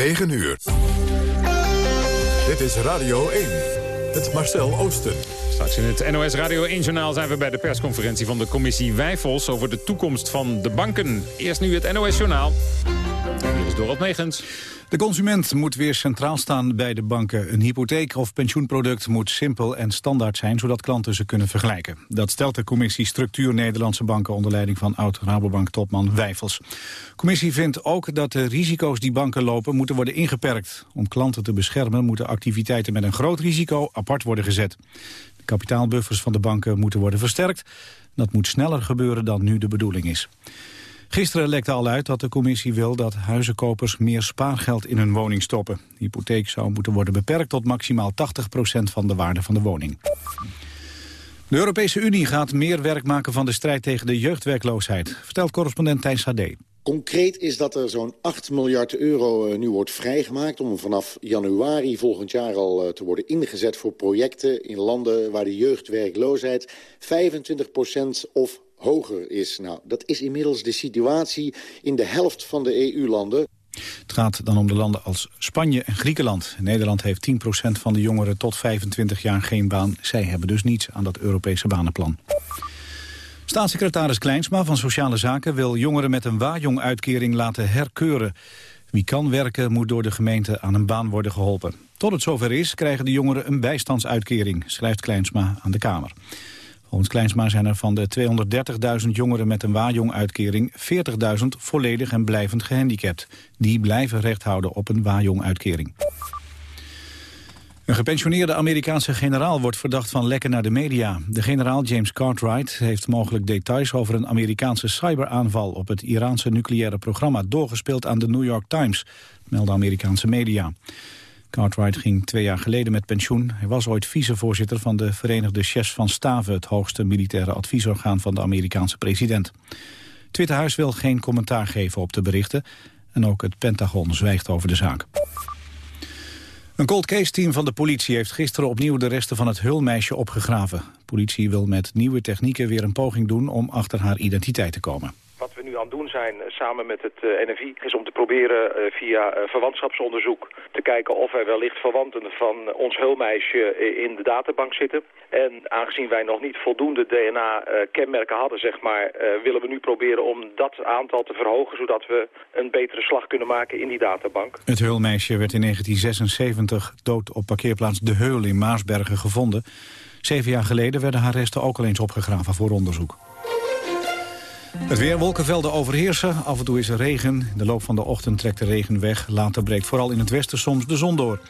9 uur. Dit is Radio 1. Het Marcel Oosten. Straks in het NOS Radio 1-journaal zijn we bij de persconferentie van de commissie Wijfels... over de toekomst van de banken. Eerst nu het NOS-journaal. Is Dorot Megens. De consument moet weer centraal staan bij de banken. Een hypotheek of pensioenproduct moet simpel en standaard zijn... zodat klanten ze kunnen vergelijken. Dat stelt de commissie Structuur Nederlandse Banken... onder leiding van oud-Rabobank-topman Wijfels. De commissie vindt ook dat de risico's die banken lopen... moeten worden ingeperkt. Om klanten te beschermen moeten activiteiten met een groot risico... apart worden gezet. De kapitaalbuffers van de banken moeten worden versterkt. Dat moet sneller gebeuren dan nu de bedoeling is. Gisteren lekte al uit dat de commissie wil dat huizenkopers meer spaargeld in hun woning stoppen. De hypotheek zou moeten worden beperkt tot maximaal 80% van de waarde van de woning. De Europese Unie gaat meer werk maken van de strijd tegen de jeugdwerkloosheid, vertelt correspondent Thijs Sade. Concreet is dat er zo'n 8 miljard euro eh, nu wordt vrijgemaakt... om vanaf januari volgend jaar al eh, te worden ingezet voor projecten... in landen waar de jeugdwerkloosheid 25% of hoger is. Nou, dat is inmiddels de situatie in de helft van de EU-landen. Het gaat dan om de landen als Spanje en Griekenland. Nederland heeft 10% van de jongeren tot 25 jaar geen baan. Zij hebben dus niets aan dat Europese banenplan. Staatssecretaris Kleinsma van Sociale Zaken wil jongeren met een waaijong-uitkering laten herkeuren. Wie kan werken moet door de gemeente aan een baan worden geholpen. Tot het zover is krijgen de jongeren een bijstandsuitkering, schrijft Kleinsma aan de Kamer. Volgens Kleinsma zijn er van de 230.000 jongeren met een Wajong-uitkering 40.000 volledig en blijvend gehandicapt. Die blijven recht houden op een Wajong-uitkering. Een gepensioneerde Amerikaanse generaal wordt verdacht van lekken naar de media. De generaal James Cartwright heeft mogelijk details over een Amerikaanse cyberaanval op het Iraanse nucleaire programma doorgespeeld aan de New York Times, melden Amerikaanse media. Cartwright ging twee jaar geleden met pensioen. Hij was ooit vicevoorzitter van de Verenigde Chefs van Staven... het hoogste militaire adviesorgaan van de Amerikaanse president. Het Witte Huis wil geen commentaar geven op de berichten... en ook het Pentagon zwijgt over de zaak. Een cold case team van de politie heeft gisteren opnieuw de resten van het hulmeisje opgegraven. Politie wil met nieuwe technieken weer een poging doen om achter haar identiteit te komen. Aan het doen zijn eh, samen met het uh, NFI is om te proberen uh, via verwantschapsonderzoek te kijken of er wellicht verwanten van ons heulmeisje in de databank zitten. En aangezien wij nog niet voldoende DNA-kenmerken hadden, zeg maar, willen we nu proberen om dat aantal te verhogen, zodat we een betere slag kunnen maken in die databank. Het heulmeisje werd in 1976 dood op parkeerplaats De Heul in Maasbergen gevonden. Zeven jaar geleden werden haar resten ook al eens opgegraven voor onderzoek. Het weer, wolkenvelden overheersen. Af en toe is er regen. In de loop van de ochtend trekt de regen weg. Later breekt vooral in het westen soms de zon door.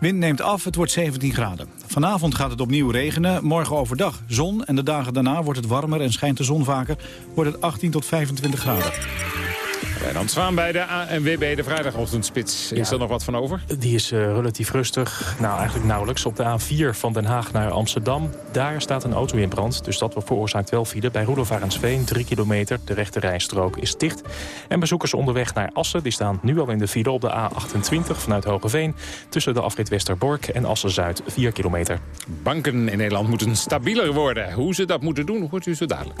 Wind neemt af, het wordt 17 graden. Vanavond gaat het opnieuw regenen. Morgen overdag zon en de dagen daarna wordt het warmer en schijnt de zon vaker. Wordt het 18 tot 25 graden. Dan Zwaan bij de ANWB, de vrijdagochtendspits. Is er nog wat van over? Die is uh, relatief rustig. Nou, eigenlijk nauwelijks. Op de A4 van Den Haag naar Amsterdam. Daar staat een auto in brand. Dus dat veroorzaakt wel file. Bij Roelofarensveen, 3 kilometer. De rechte rijstrook is dicht. En bezoekers onderweg naar Assen. Die staan nu al in de file op de A28 vanuit Hogeveen. Tussen de afrit Westerbork en Assen-Zuid, 4 kilometer. Banken in Nederland moeten stabieler worden. Hoe ze dat moeten doen, hoort u zo dadelijk.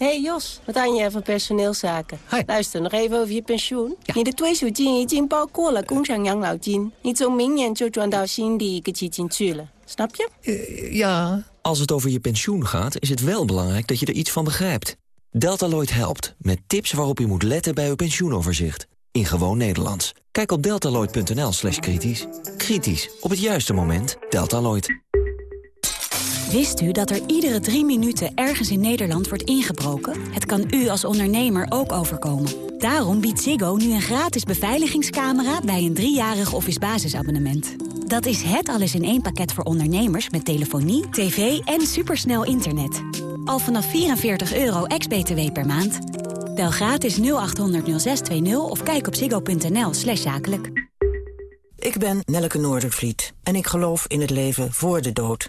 Hey Jos, wat aan je van personeelszaken? Luister nog even over je pensioen. Ja. Je de pensioen is al ja. Niet zo min je dan Dao zien die ik Snap je? Eh, ja. Als het over je pensioen gaat, is het wel belangrijk dat je er iets van begrijpt. Deltaloid helpt met tips waarop je moet letten bij uw pensioenoverzicht. In gewoon Nederlands. Kijk op deltaloid.nl slash kritisch. Kritisch, op het juiste moment. Deltaloid. Wist u dat er iedere drie minuten ergens in Nederland wordt ingebroken? Het kan u als ondernemer ook overkomen. Daarom biedt Ziggo nu een gratis beveiligingscamera... bij een driejarig office basisabonnement. Dat is het alles in één pakket voor ondernemers... met telefonie, tv en supersnel internet. Al vanaf 44 euro ex-BTW per maand. Bel gratis 0800 0620 of kijk op ziggo.nl slash zakelijk. Ik ben Nelleke Noordervliet en ik geloof in het leven voor de dood...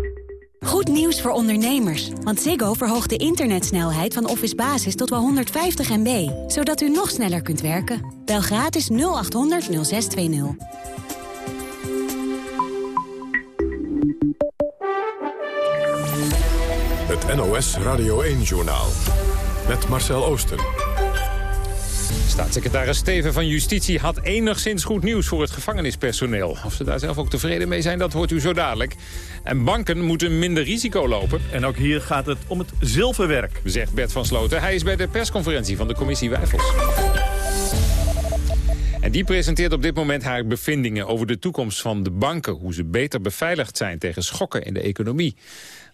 Goed nieuws voor ondernemers. Want Ziggo verhoogt de internetsnelheid van Office Basis tot wel 150 MB. Zodat u nog sneller kunt werken. Bel gratis 0800 0620. Het NOS Radio 1-journaal. Met Marcel Oosten. Staatssecretaris Steven van Justitie had enigszins goed nieuws voor het gevangenispersoneel. Of ze daar zelf ook tevreden mee zijn, dat hoort u zo dadelijk. En banken moeten minder risico lopen. En ook hier gaat het om het zilverwerk. Zegt Bert van Sloten. Hij is bij de persconferentie van de commissie Wijfels. En die presenteert op dit moment haar bevindingen over de toekomst van de banken. Hoe ze beter beveiligd zijn tegen schokken in de economie.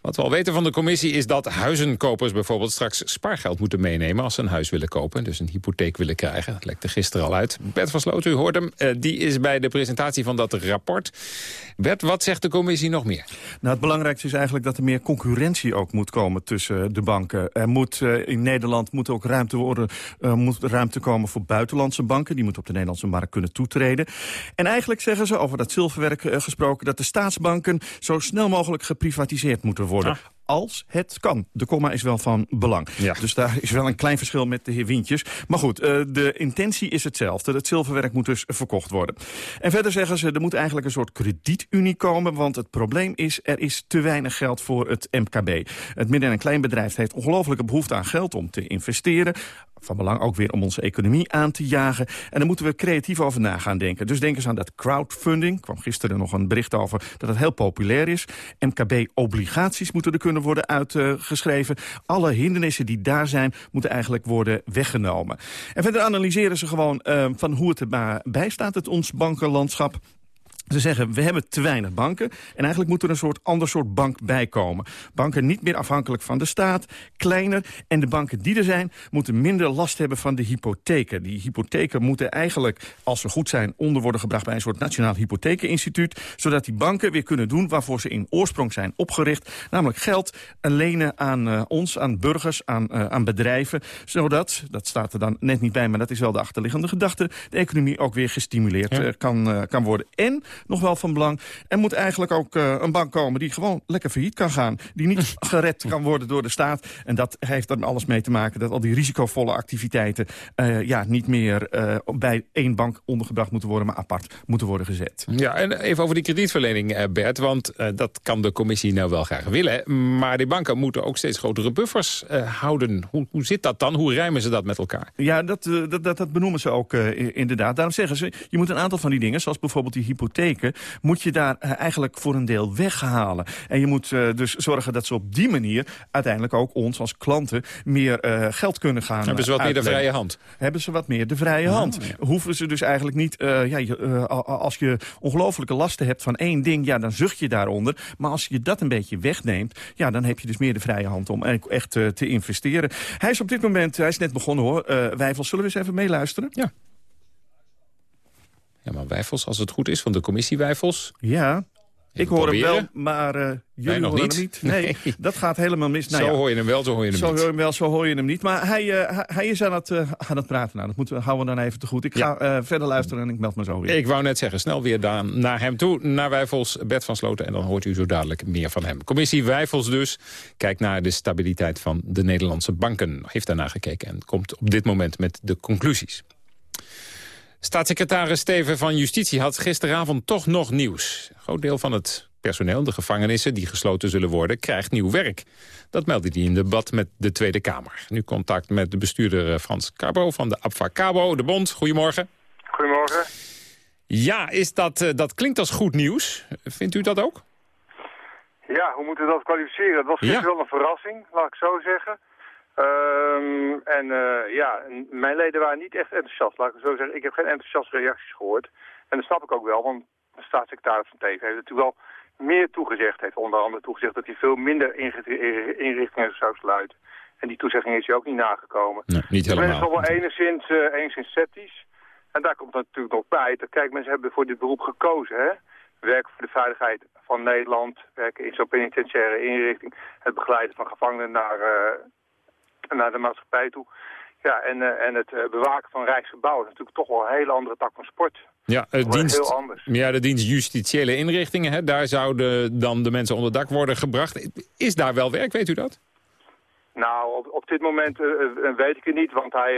Wat we al weten van de commissie is dat huizenkopers bijvoorbeeld straks spaargeld moeten meenemen als ze een huis willen kopen. Dus een hypotheek willen krijgen. Dat lekte gisteren al uit. Bert van Sloot, u hoort hem. Uh, die is bij de presentatie van dat rapport. Bert, wat zegt de commissie nog meer? Nou, het belangrijkste is eigenlijk dat er meer concurrentie ook moet komen tussen de banken. Er moet uh, in Nederland moet ook ruimte, worden, uh, moet ruimte komen voor buitenlandse banken. Die moeten op de Nederlandse markt kunnen toetreden. En eigenlijk zeggen ze, over dat zilverwerk gesproken, dat de staatsbanken zo snel mogelijk geprivatiseerd moeten worden worden. Ah. Als het kan. De komma is wel van belang. Ja. Dus daar is wel een klein verschil met de heer Wintjes. Maar goed, uh, de intentie is hetzelfde. Het zilverwerk moet dus verkocht worden. En verder zeggen ze, er moet eigenlijk een soort kredietunie komen. Want het probleem is, er is te weinig geld voor het MKB. Het midden- en kleinbedrijf heeft ongelooflijke behoefte aan geld om te investeren van belang ook weer om onze economie aan te jagen. En daar moeten we creatief over na gaan denken. Dus denk eens aan dat crowdfunding. Er kwam gisteren nog een bericht over dat het heel populair is. MKB-obligaties moeten er kunnen worden uitgeschreven. Alle hindernissen die daar zijn, moeten eigenlijk worden weggenomen. En verder analyseren ze gewoon uh, van hoe het erbij staat, het ons bankenlandschap. Ze zeggen, we hebben te weinig banken en eigenlijk moet er een soort ander soort bank bij komen. Banken niet meer afhankelijk van de staat, kleiner. En de banken die er zijn, moeten minder last hebben van de hypotheken. Die hypotheken moeten eigenlijk, als ze goed zijn, onder worden gebracht bij een soort nationaal hypothekeninstituut. Zodat die banken weer kunnen doen waarvoor ze in oorsprong zijn opgericht. Namelijk geld lenen aan uh, ons, aan burgers, aan, uh, aan bedrijven. Zodat, dat staat er dan net niet bij, maar dat is wel de achterliggende gedachte, de economie ook weer gestimuleerd ja. uh, kan, kan worden. En nog wel van belang. Er moet eigenlijk ook uh, een bank komen die gewoon lekker failliet kan gaan. Die niet gered kan worden door de staat. En dat heeft dan alles mee te maken dat al die risicovolle activiteiten... Uh, ja, niet meer uh, bij één bank ondergebracht moeten worden... maar apart moeten worden gezet. Ja, en even over die kredietverlening, Bert. Want dat kan de commissie nou wel graag willen. Maar die banken moeten ook steeds grotere buffers houden. Hoe, hoe zit dat dan? Hoe rijmen ze dat met elkaar? Ja, dat, dat, dat, dat benoemen ze ook inderdaad. Daarom zeggen ze, je moet een aantal van die dingen... zoals bijvoorbeeld die hypotheek moet je daar eh, eigenlijk voor een deel weghalen. En je moet uh, dus zorgen dat ze op die manier uiteindelijk ook ons als klanten meer uh, geld kunnen gaan Hebben ze wat uitleggen. meer de vrije hand? Hebben ze wat meer de vrije hand. Ja, ja. Hoeven ze dus eigenlijk niet, uh, ja, je, als je ongelofelijke lasten hebt van één ding, ja, dan zucht je daaronder. Maar als je dat een beetje wegneemt, ja, dan heb je dus meer de vrije hand om echt te investeren. Hij is op dit moment, hij is net begonnen hoor, Wijfel, zullen we eens even meeluisteren? Ja. Ja, maar Wijfels, als het goed is, van de commissie Wijfels. Ja, ik hoor proberen. hem wel, maar uh, jullie nog horen niet. hem niet. Nee, nee, dat gaat helemaal mis. Nou, zo ja. hoor je hem wel, zo hoor je hem zo niet. Hoor je hem wel, zo hoor je hem niet. Maar hij, uh, hij is aan het, uh, aan het praten. Nou, dat moeten we, houden we dan even te goed. Ik ga verder luisteren en ik meld me zo weer. Ik wou net zeggen, snel weer dan naar hem toe. Naar Wijfels, Bert van Sloten. En dan hoort u zo dadelijk meer van hem. Commissie Wijfels dus. Kijkt naar de stabiliteit van de Nederlandse banken. Heeft daarna gekeken en komt op dit moment met de conclusies. Staatssecretaris Steven van Justitie had gisteravond toch nog nieuws. Een groot deel van het personeel, de gevangenissen die gesloten zullen worden, krijgt nieuw werk. Dat meldde hij in debat met de Tweede Kamer. Nu contact met de bestuurder eh, Frans Cabo van de APVA Cabo, de bond. Goedemorgen. Goedemorgen. Ja, is dat, uh, dat klinkt als goed nieuws. Vindt u dat ook? Ja, hoe moeten we dat kwalificeren? Het was gisteren ja. wel een verrassing, laat ik zo zeggen. Um, en uh, ja, mijn leden waren niet echt enthousiast, laat ik zo zeggen. Ik heb geen enthousiaste reacties gehoord. En dat snap ik ook wel, want de staatssecretaris van Teven heeft natuurlijk wel meer toegezegd. heeft onder andere toegezegd dat hij veel minder inrichtingen zou sluiten. En die toezegging is hij ook niet nagekomen. Nee, niet helemaal. Dus men is nog wel enigszins, uh, enigszins sceptisch. En daar komt natuurlijk nog bij. Dat, kijk, mensen hebben voor dit beroep gekozen. Hè? Werken voor de veiligheid van Nederland. Werken in zo'n penitentiaire inrichting. Het begeleiden van gevangenen naar, uh, naar de maatschappij toe. Ja, en, uh, en het uh, bewaken van Rijksgebouw is natuurlijk toch wel een hele andere tak van sport. Ja, het dienst, heel anders. Ja, de dienst justitiële inrichtingen, hè, daar zouden dan de mensen onder dak worden gebracht. Is daar wel werk, weet u dat? Nou, op, op dit moment weet ik het niet, want hij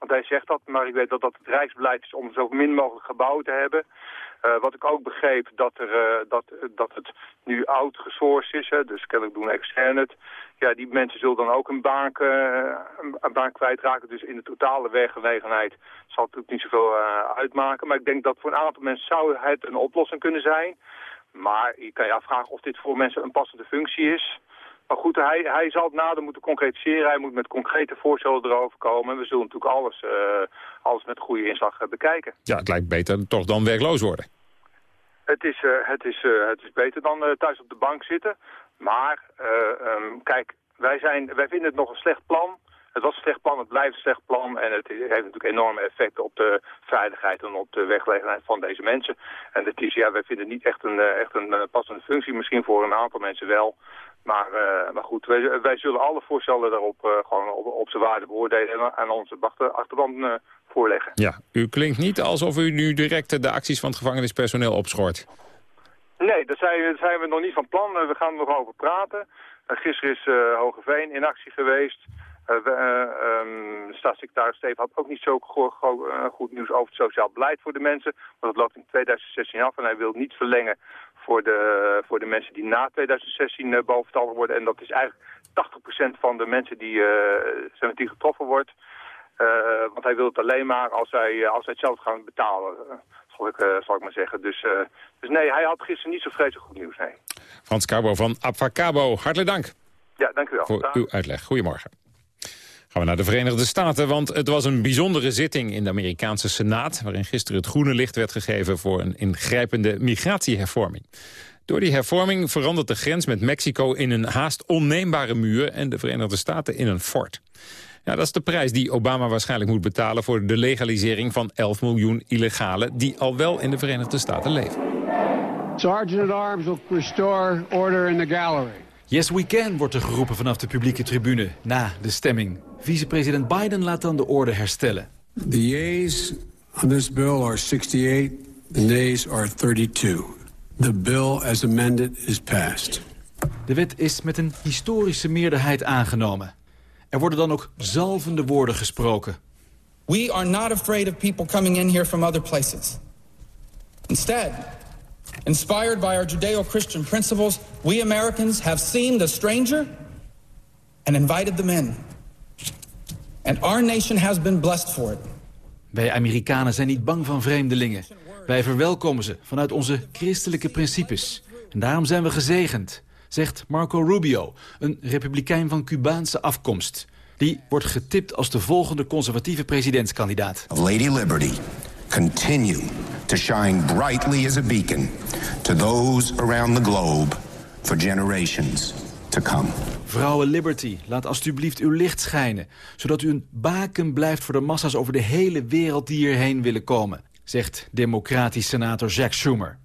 want hij zegt dat, maar ik weet dat dat het Rijksbeleid is om zo min mogelijk gebouwen te hebben. Uh, wat ik ook begreep, dat, er, uh, dat, dat het nu oud gesourced is, hè, dus kennelijk doen extern het. Ja, die mensen zullen dan ook een baan, uh, een baan kwijtraken. Dus in de totale werkgelegenheid zal het natuurlijk niet zoveel uitmaken. Maar ik denk dat voor een aantal mensen zou het een oplossing kunnen zijn. Maar je kan je afvragen of dit voor mensen een passende functie is. Maar goed, hij, hij zal het nader moeten concretiseren. Hij moet met concrete voorstellen erover komen. En we zullen natuurlijk alles, uh, alles met goede inslag uh, bekijken. Ja, het lijkt beter toch dan werkloos worden. Het is, uh, het is, het is beter dan thuis op de bank zitten. Maar, um, kijk, wij, zijn, wij vinden het nog een slecht plan. Het was een slecht plan, het blijft een slecht plan. En het heeft natuurlijk enorme effecten op de veiligheid en op de weggelegenheid van deze mensen. En het is, ja, wij vinden niet echt een, echt een passende functie. Misschien voor een aantal mensen wel. Maar, uh, maar goed, wij, wij, zullen alle voorstellen daarop uh, gewoon op, op zijn waarde beoordelen en aan onze achterban uh, voorleggen. Ja, u klinkt niet alsof u nu direct de acties van het gevangenispersoneel opschort. Nee, daar zijn, daar zijn we nog niet van plan. We gaan er nog over praten. gisteren is Hogeveen in actie geweest. Um, staatssecretaris Steven had ook niet zo goed nieuws over het sociaal beleid voor de mensen. Want dat loopt in 2016 af en hij wil niet verlengen voor de, voor de mensen die na 2016 uh, boventallig worden. En dat is eigenlijk 80% van de mensen die, uh, zijn die getroffen wordt. Uh, want hij wil het alleen maar als hij, als hij het zelf gaat betalen, zal, ik, zal ik maar zeggen. Dus, dus nee, hij had gisteren niet zo vreselijk goed nieuws, nee. Frans Cabo van Abfacabo, hartelijk dank. Ja, dank u wel. Voor uw uitleg. Goedemorgen. Gaan we naar de Verenigde Staten, want het was een bijzondere zitting in de Amerikaanse Senaat... waarin gisteren het groene licht werd gegeven voor een ingrijpende migratiehervorming. Door die hervorming verandert de grens met Mexico in een haast onneembare muur... en de Verenigde Staten in een fort. Ja, dat is de prijs die Obama waarschijnlijk moet betalen... voor de legalisering van 11 miljoen illegalen die al wel in de Verenigde Staten leven. Sergeant at Arms will restore order in the gallery. Yes, we can, wordt er geroepen vanaf de publieke tribune na de stemming. Vicepresident Biden laat dan de orde herstellen. The yeas on this bill are 68, the nays are 32. The bill as amended is passed. De wet is met een historische meerderheid aangenomen. Er worden dan ook zalvende woorden gesproken. We are not afraid of people coming in here from other places. Instead, inspired by our Judeo-Christian principles, we Americans have seen the stranger and invited them in. And our nation has been blessed for it. Wij Amerikanen zijn niet bang van vreemdelingen. Wij verwelkomen ze vanuit onze christelijke principes. En daarom zijn we gezegend, zegt Marco Rubio, een republikein van Cubaanse afkomst. Die wordt getipt als de volgende conservatieve presidentskandidaat. Lady Liberty, continue to shine brightly as a beacon to those around the globe for generations to come. Vrouwen Liberty, laat alstublieft uw licht schijnen... zodat u een baken blijft voor de massa's over de hele wereld die hierheen willen komen... zegt democratisch senator Jack Schumer.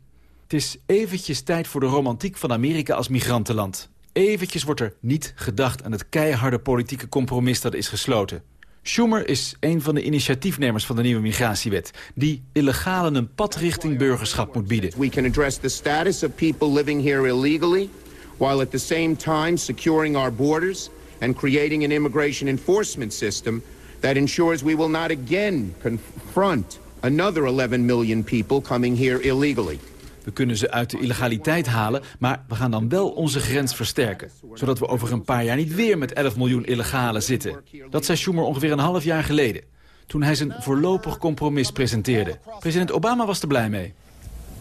Het is eventjes tijd voor de romantiek van Amerika als migrantenland. Eventjes wordt er niet gedacht aan het keiharde politieke compromis dat is gesloten. Schumer is een van de initiatiefnemers van de nieuwe migratiewet... die illegalen een pad richting burgerschap moet bieden. We can address the status of people living here illegally while at the same time securing our borders and creating an immigration enforcement system that ensures we will not again confront another 11 million people coming here illegally. We kunnen ze uit de illegaliteit halen, maar we gaan dan wel onze grens versterken. Zodat we over een paar jaar niet weer met 11 miljoen illegalen zitten. Dat zei Schumer ongeveer een half jaar geleden. Toen hij zijn voorlopig compromis presenteerde. President Obama was er blij mee.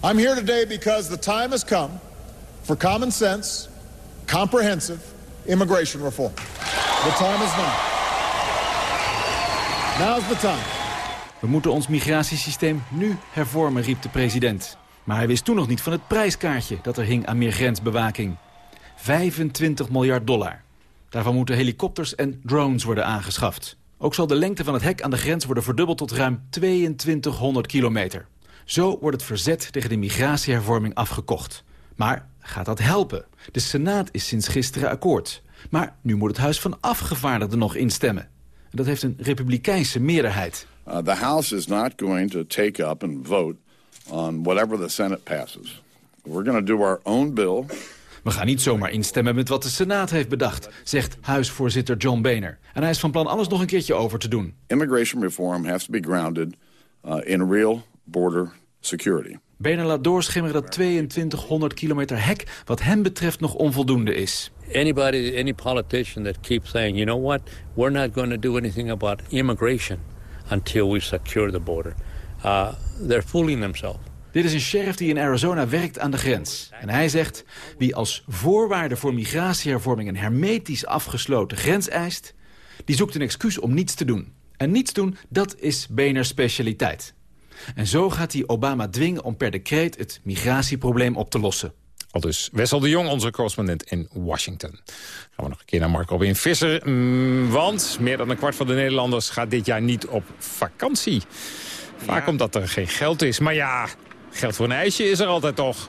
I'm here today because the time has come for common sense, comprehensive immigration reform. The time is now. Now's the time. We moeten ons migratiesysteem nu hervormen, riep de president. Maar hij wist toen nog niet van het prijskaartje dat er hing aan meer grensbewaking. 25 miljard dollar. Daarvan moeten helikopters en drones worden aangeschaft. Ook zal de lengte van het hek aan de grens worden verdubbeld tot ruim 2200 kilometer. Zo wordt het verzet tegen de migratiehervorming afgekocht. Maar gaat dat helpen? De Senaat is sinds gisteren akkoord. Maar nu moet het Huis van Afgevaardigden nog instemmen. En dat heeft een republikeinse meerderheid. Uh, the House is not going to take up and vote on whatever the Senate passes. We're going to do our own bill. We gaan niet zomaar instemmen met wat de Senaat heeft bedacht, zegt huisvoorzitter John Boehner. En hij is van plan alles nog een keertje over te doen. Immigration reform has to be grounded uh, in real border security. Laat doorschimmeren dat 2200 kilometer hek wat hem betreft nog onvoldoende is. Anybody, any politician that keeps saying, you know what, we're not going to do anything about immigration until we secure the border. Uh, they're fooling themselves. Dit is een sheriff die in Arizona werkt aan de grens. En hij zegt, wie als voorwaarde voor migratiehervorming een hermetisch afgesloten grens eist... die zoekt een excuus om niets te doen. En niets doen, dat is Boehner's specialiteit. En zo gaat hij Obama dwingen om per decreet het migratieprobleem op te lossen. Al dus Wessel de Jong, onze correspondent in Washington. Gaan we nog een keer naar Marco Robin Visser. Mm, want meer dan een kwart van de Nederlanders gaat dit jaar niet op vakantie. Vaak omdat er geen geld is. Maar ja, geld voor een ijsje is er altijd toch.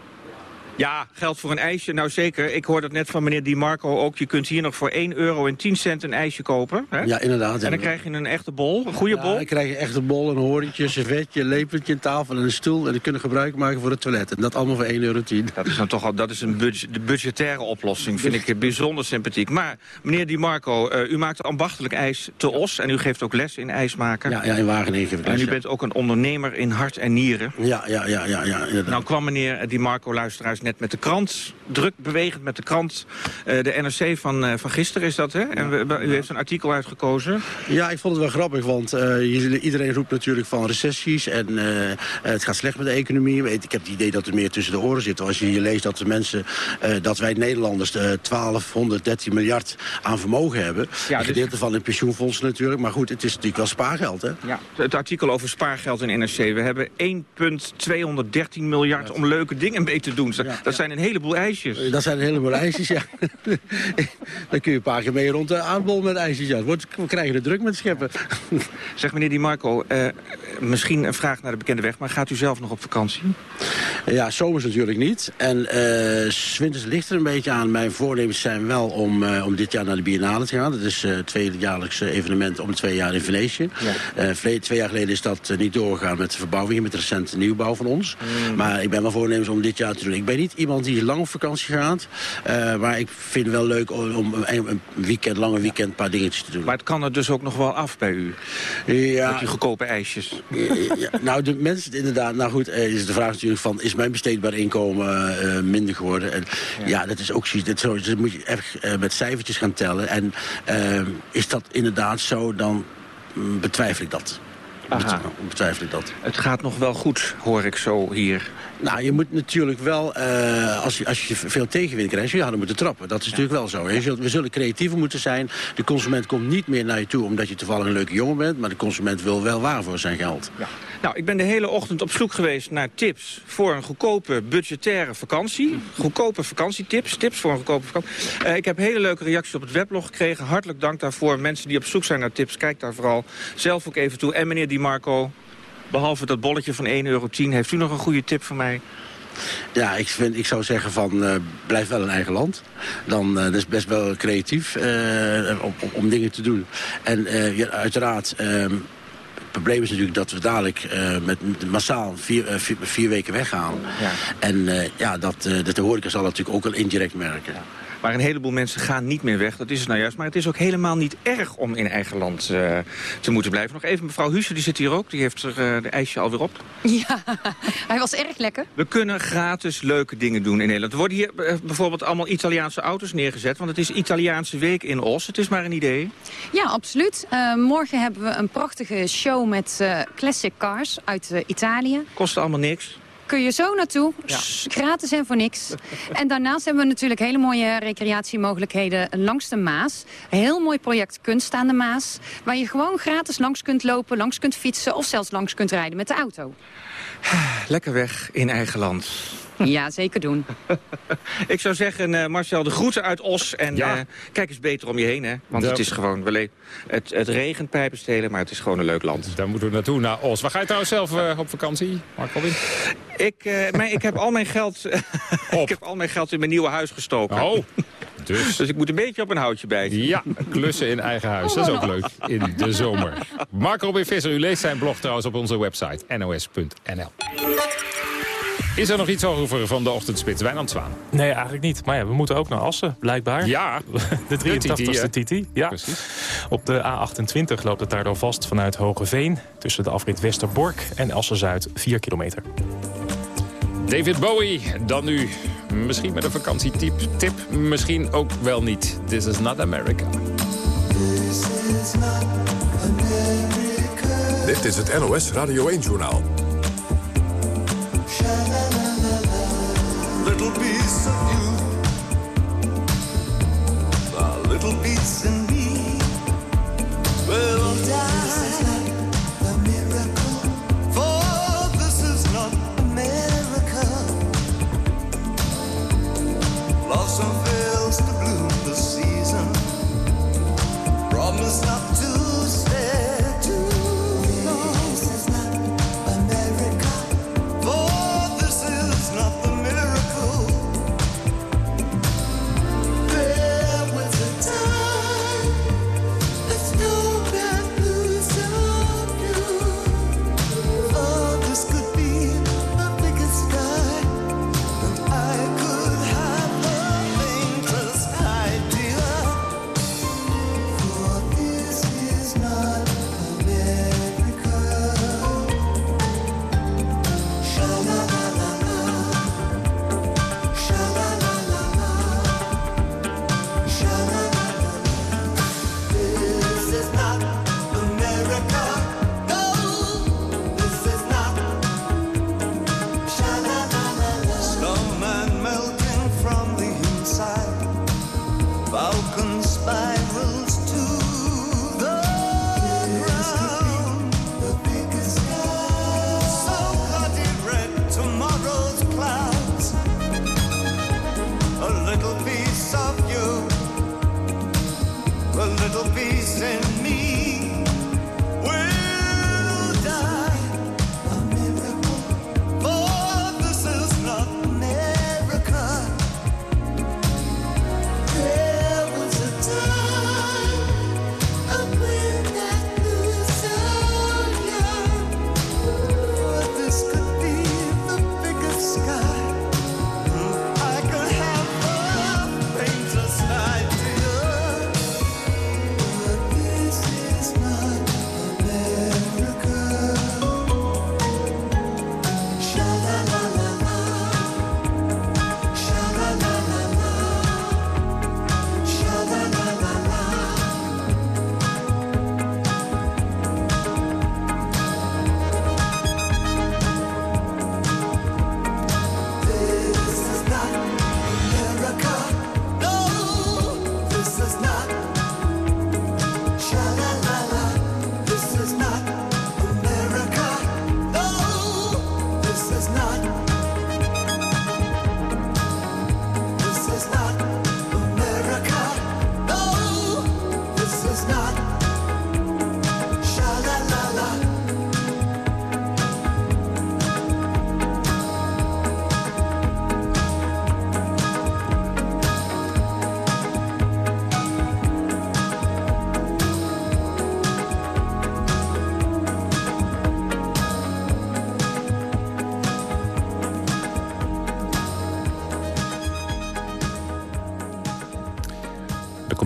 Ja, geld voor een ijsje, nou zeker. Ik hoorde het net van meneer Di Marco ook. Je kunt hier nog voor 1 euro en 10 cent een ijsje kopen. Hè? Ja, inderdaad. En dan krijg je een echte bol, een goede ja, bol. dan krijg je echt een bol, een horentje, een servetje, een lepeltje, een tafel en een stoel. En dat kunnen gebruik maken voor het toilet. En dat allemaal voor 1,10 euro. Dat is dan toch al, dat is een budget, de budgettaire oplossing, vind ik bijzonder sympathiek. Maar meneer Di Marco, uh, u maakt ambachtelijk ijs te Os. En u geeft ook les in ijs maken. Ja, ja in Wageningen geef ik les, En u ja. bent ook een ondernemer in hart en nieren. Ja, ja, ja, ja, ja inderdaad. Nou kwam meneer Di Marco, luisteraars, net met de krant druk bewegend met de krant. Uh, de NRC van, uh, van gisteren is dat, hè? En we, u heeft een artikel uitgekozen. Ja, ik vond het wel grappig, want uh, iedereen roept natuurlijk van recessies... en het gaat slecht met de economie. Ik heb het idee dat er meer tussen de oren zit. Als je hier leest dat de mensen, dat wij Nederlanders 1213 miljard aan vermogen hebben. Ja, dus... Een gedeelte van in pensioenfondsen natuurlijk. Maar goed, het is natuurlijk wel spaargeld, hè? Ja, het artikel over spaargeld in NRC. We hebben 1,213 miljard om leuke dingen mee te doen. Dat zijn een heleboel ijsjes. Dat zijn een heleboel ijsjes, ja. Dan kun je een paar keer mee rond de aanbol met ijsjes. Ja. We krijgen de druk met scheppen. Zeg meneer Di Marco, uh, misschien een vraag naar de bekende weg... maar gaat u zelf nog op vakantie? Ja, zomers natuurlijk niet. En uh, winters ligt er een beetje aan. Mijn voornemens zijn wel om, uh, om dit jaar naar de Biennale te gaan. Dat is het tweejaarlijkse evenement om twee jaar in Venetië. Ja. twee jaar geleden is dat niet doorgegaan met de verbouwing... met de recente nieuwbouw van ons. Mm. Maar ik ben wel voornemens om dit jaar te doen. Ik ben niet iemand die lang op vakantie gaat. Uh, maar ik vind het wel leuk om een, weekend, lange weekend, een paar dingetjes te doen. Maar het kan er dus ook nog wel af bij u? Ja. Met die goedkope ijsjes? Ja, nou, de mensen, inderdaad, nou goed, is de vraag natuurlijk van... is mijn besteedbaar inkomen uh, minder geworden? En, ja. ja. dat is ook zoiets, dat, zo, dat moet je echt uh, met cijfertjes gaan tellen. En is dat inderdaad zo, dan mm, betwijfel ik dat. Aha. Betwijfel ik dat. Het gaat nog wel goed, hoor ik zo hier. Nou, je moet natuurlijk wel, uh, als, je, als je veel tegenwind krijgt, je hadden moeten trappen. Dat is ja. natuurlijk wel zo. Zult, we zullen creatiever moeten zijn. De consument komt niet meer naar je toe omdat je toevallig een leuke jongen bent. Maar de consument wil wel waar voor zijn geld. Ja. Nou, ik ben de hele ochtend op zoek geweest naar tips voor een goedkope budgettaire vakantie. Goedkope vakantietips, tips voor een goedkope vakantie. Uh, ik heb hele leuke reacties op het weblog gekregen. Hartelijk dank daarvoor. Mensen die op zoek zijn naar tips, kijk daar vooral zelf ook even toe. En meneer Di Marco, behalve dat bolletje van 1,10 euro, heeft u nog een goede tip voor mij? Ja, ik, vind, ik zou zeggen van uh, blijf wel in eigen land. Dan uh, dat is best wel creatief uh, om, om, dingen te doen. En ja, uiteraard... Het probleem is natuurlijk dat we dadelijk uh, met massaal vier, uh, vier, vier, weken weggaan. Ja. En uh, ja, dat, dat de horeca zal natuurlijk ook wel indirect merken. Ja. Maar een heleboel mensen gaan niet meer weg. Dat is het nou juist. Maar het is ook helemaal niet erg om in eigen land uh, te moeten blijven. Nog even mevrouw Husse, die zit hier ook. Die heeft er uh, de ijsje alweer op. Ja, hij was erg lekker. We kunnen gratis leuke dingen doen in Nederland. Er worden hier uh, bijvoorbeeld allemaal Italiaanse auto's neergezet. Want het is Italiaanse week in Os. Het is maar een idee. Ja, absoluut. morgen hebben we een prachtige show met classic cars uit Italië. Kost allemaal niks kun je zo naartoe. Ja. Gratis en voor niks. En daarnaast hebben we natuurlijk hele mooie recreatiemogelijkheden langs de Maas. Een heel mooi project Kunst aan de Maas. Waar je gewoon gratis langs kunt lopen, langs kunt fietsen... of zelfs langs kunt rijden met de auto. Lekker weg in eigen land. Ja, zeker doen. Ik zou zeggen, uh, Marcel, de groeten uit Os. En Ja. eh, kijk eens beter om je heen, hè. Want Ja. het is gewoon... we le- Het, het regent pijpen stelen, maar het is gewoon een leuk land. Daar moeten we naartoe, naar Os. Waar ga je trouwens zelf eh, op vakantie, Mark Robin? Ik, eh, mijn, ik heb al mijn geld... ik heb al mijn geld in mijn nieuwe huis gestoken. Oh, dus. dus ik moet een beetje op een houtje bijten. Ja, klussen in eigen huis. Dat is ook leuk in de zomer. Mark Robin Visser, u leest zijn blog trouwens op onze website nos.nl. Is er nog iets over van de ochtendspits? Wijnand Zwaan. Nee, eigenlijk niet. Maar ja, we moeten ook naar Assen, blijkbaar. Ja, de 83ste hè? Titi. Ja. Op de A28 loopt het daardoor vast vanuit Hogeveen... tussen de afrit Westerbork en Assen-Zuid, 4 kilometer. David Bowie, dan nu. Misschien met een vakantietip, tip, misschien ook wel niet. This is not America. Dit is het NOS Radio 1-journaal. a little piece.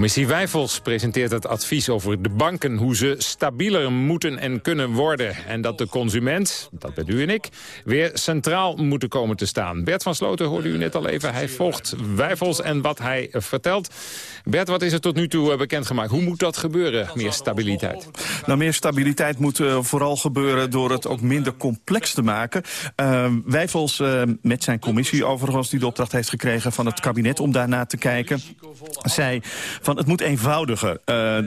Commissie Wijfels presenteert het advies over de banken... hoe ze stabieler moeten en kunnen worden. En dat de consument, dat bent u en ik, weer centraal moeten komen te staan. Bert van Sloten hoorde u net al even. Hij volgt Wijfels en wat hij vertelt. Bert, wat is er tot nu toe eh, bekendgemaakt? Hoe moet dat gebeuren, meer stabiliteit? Nou, meer stabiliteit moet eh, vooral gebeuren door het ook minder complex te maken. Uh, Wijfels uh, met zijn commissie overigens die de opdracht heeft gekregen van het kabinet om daarna te kijken, zei van het moet eenvoudiger. Uh,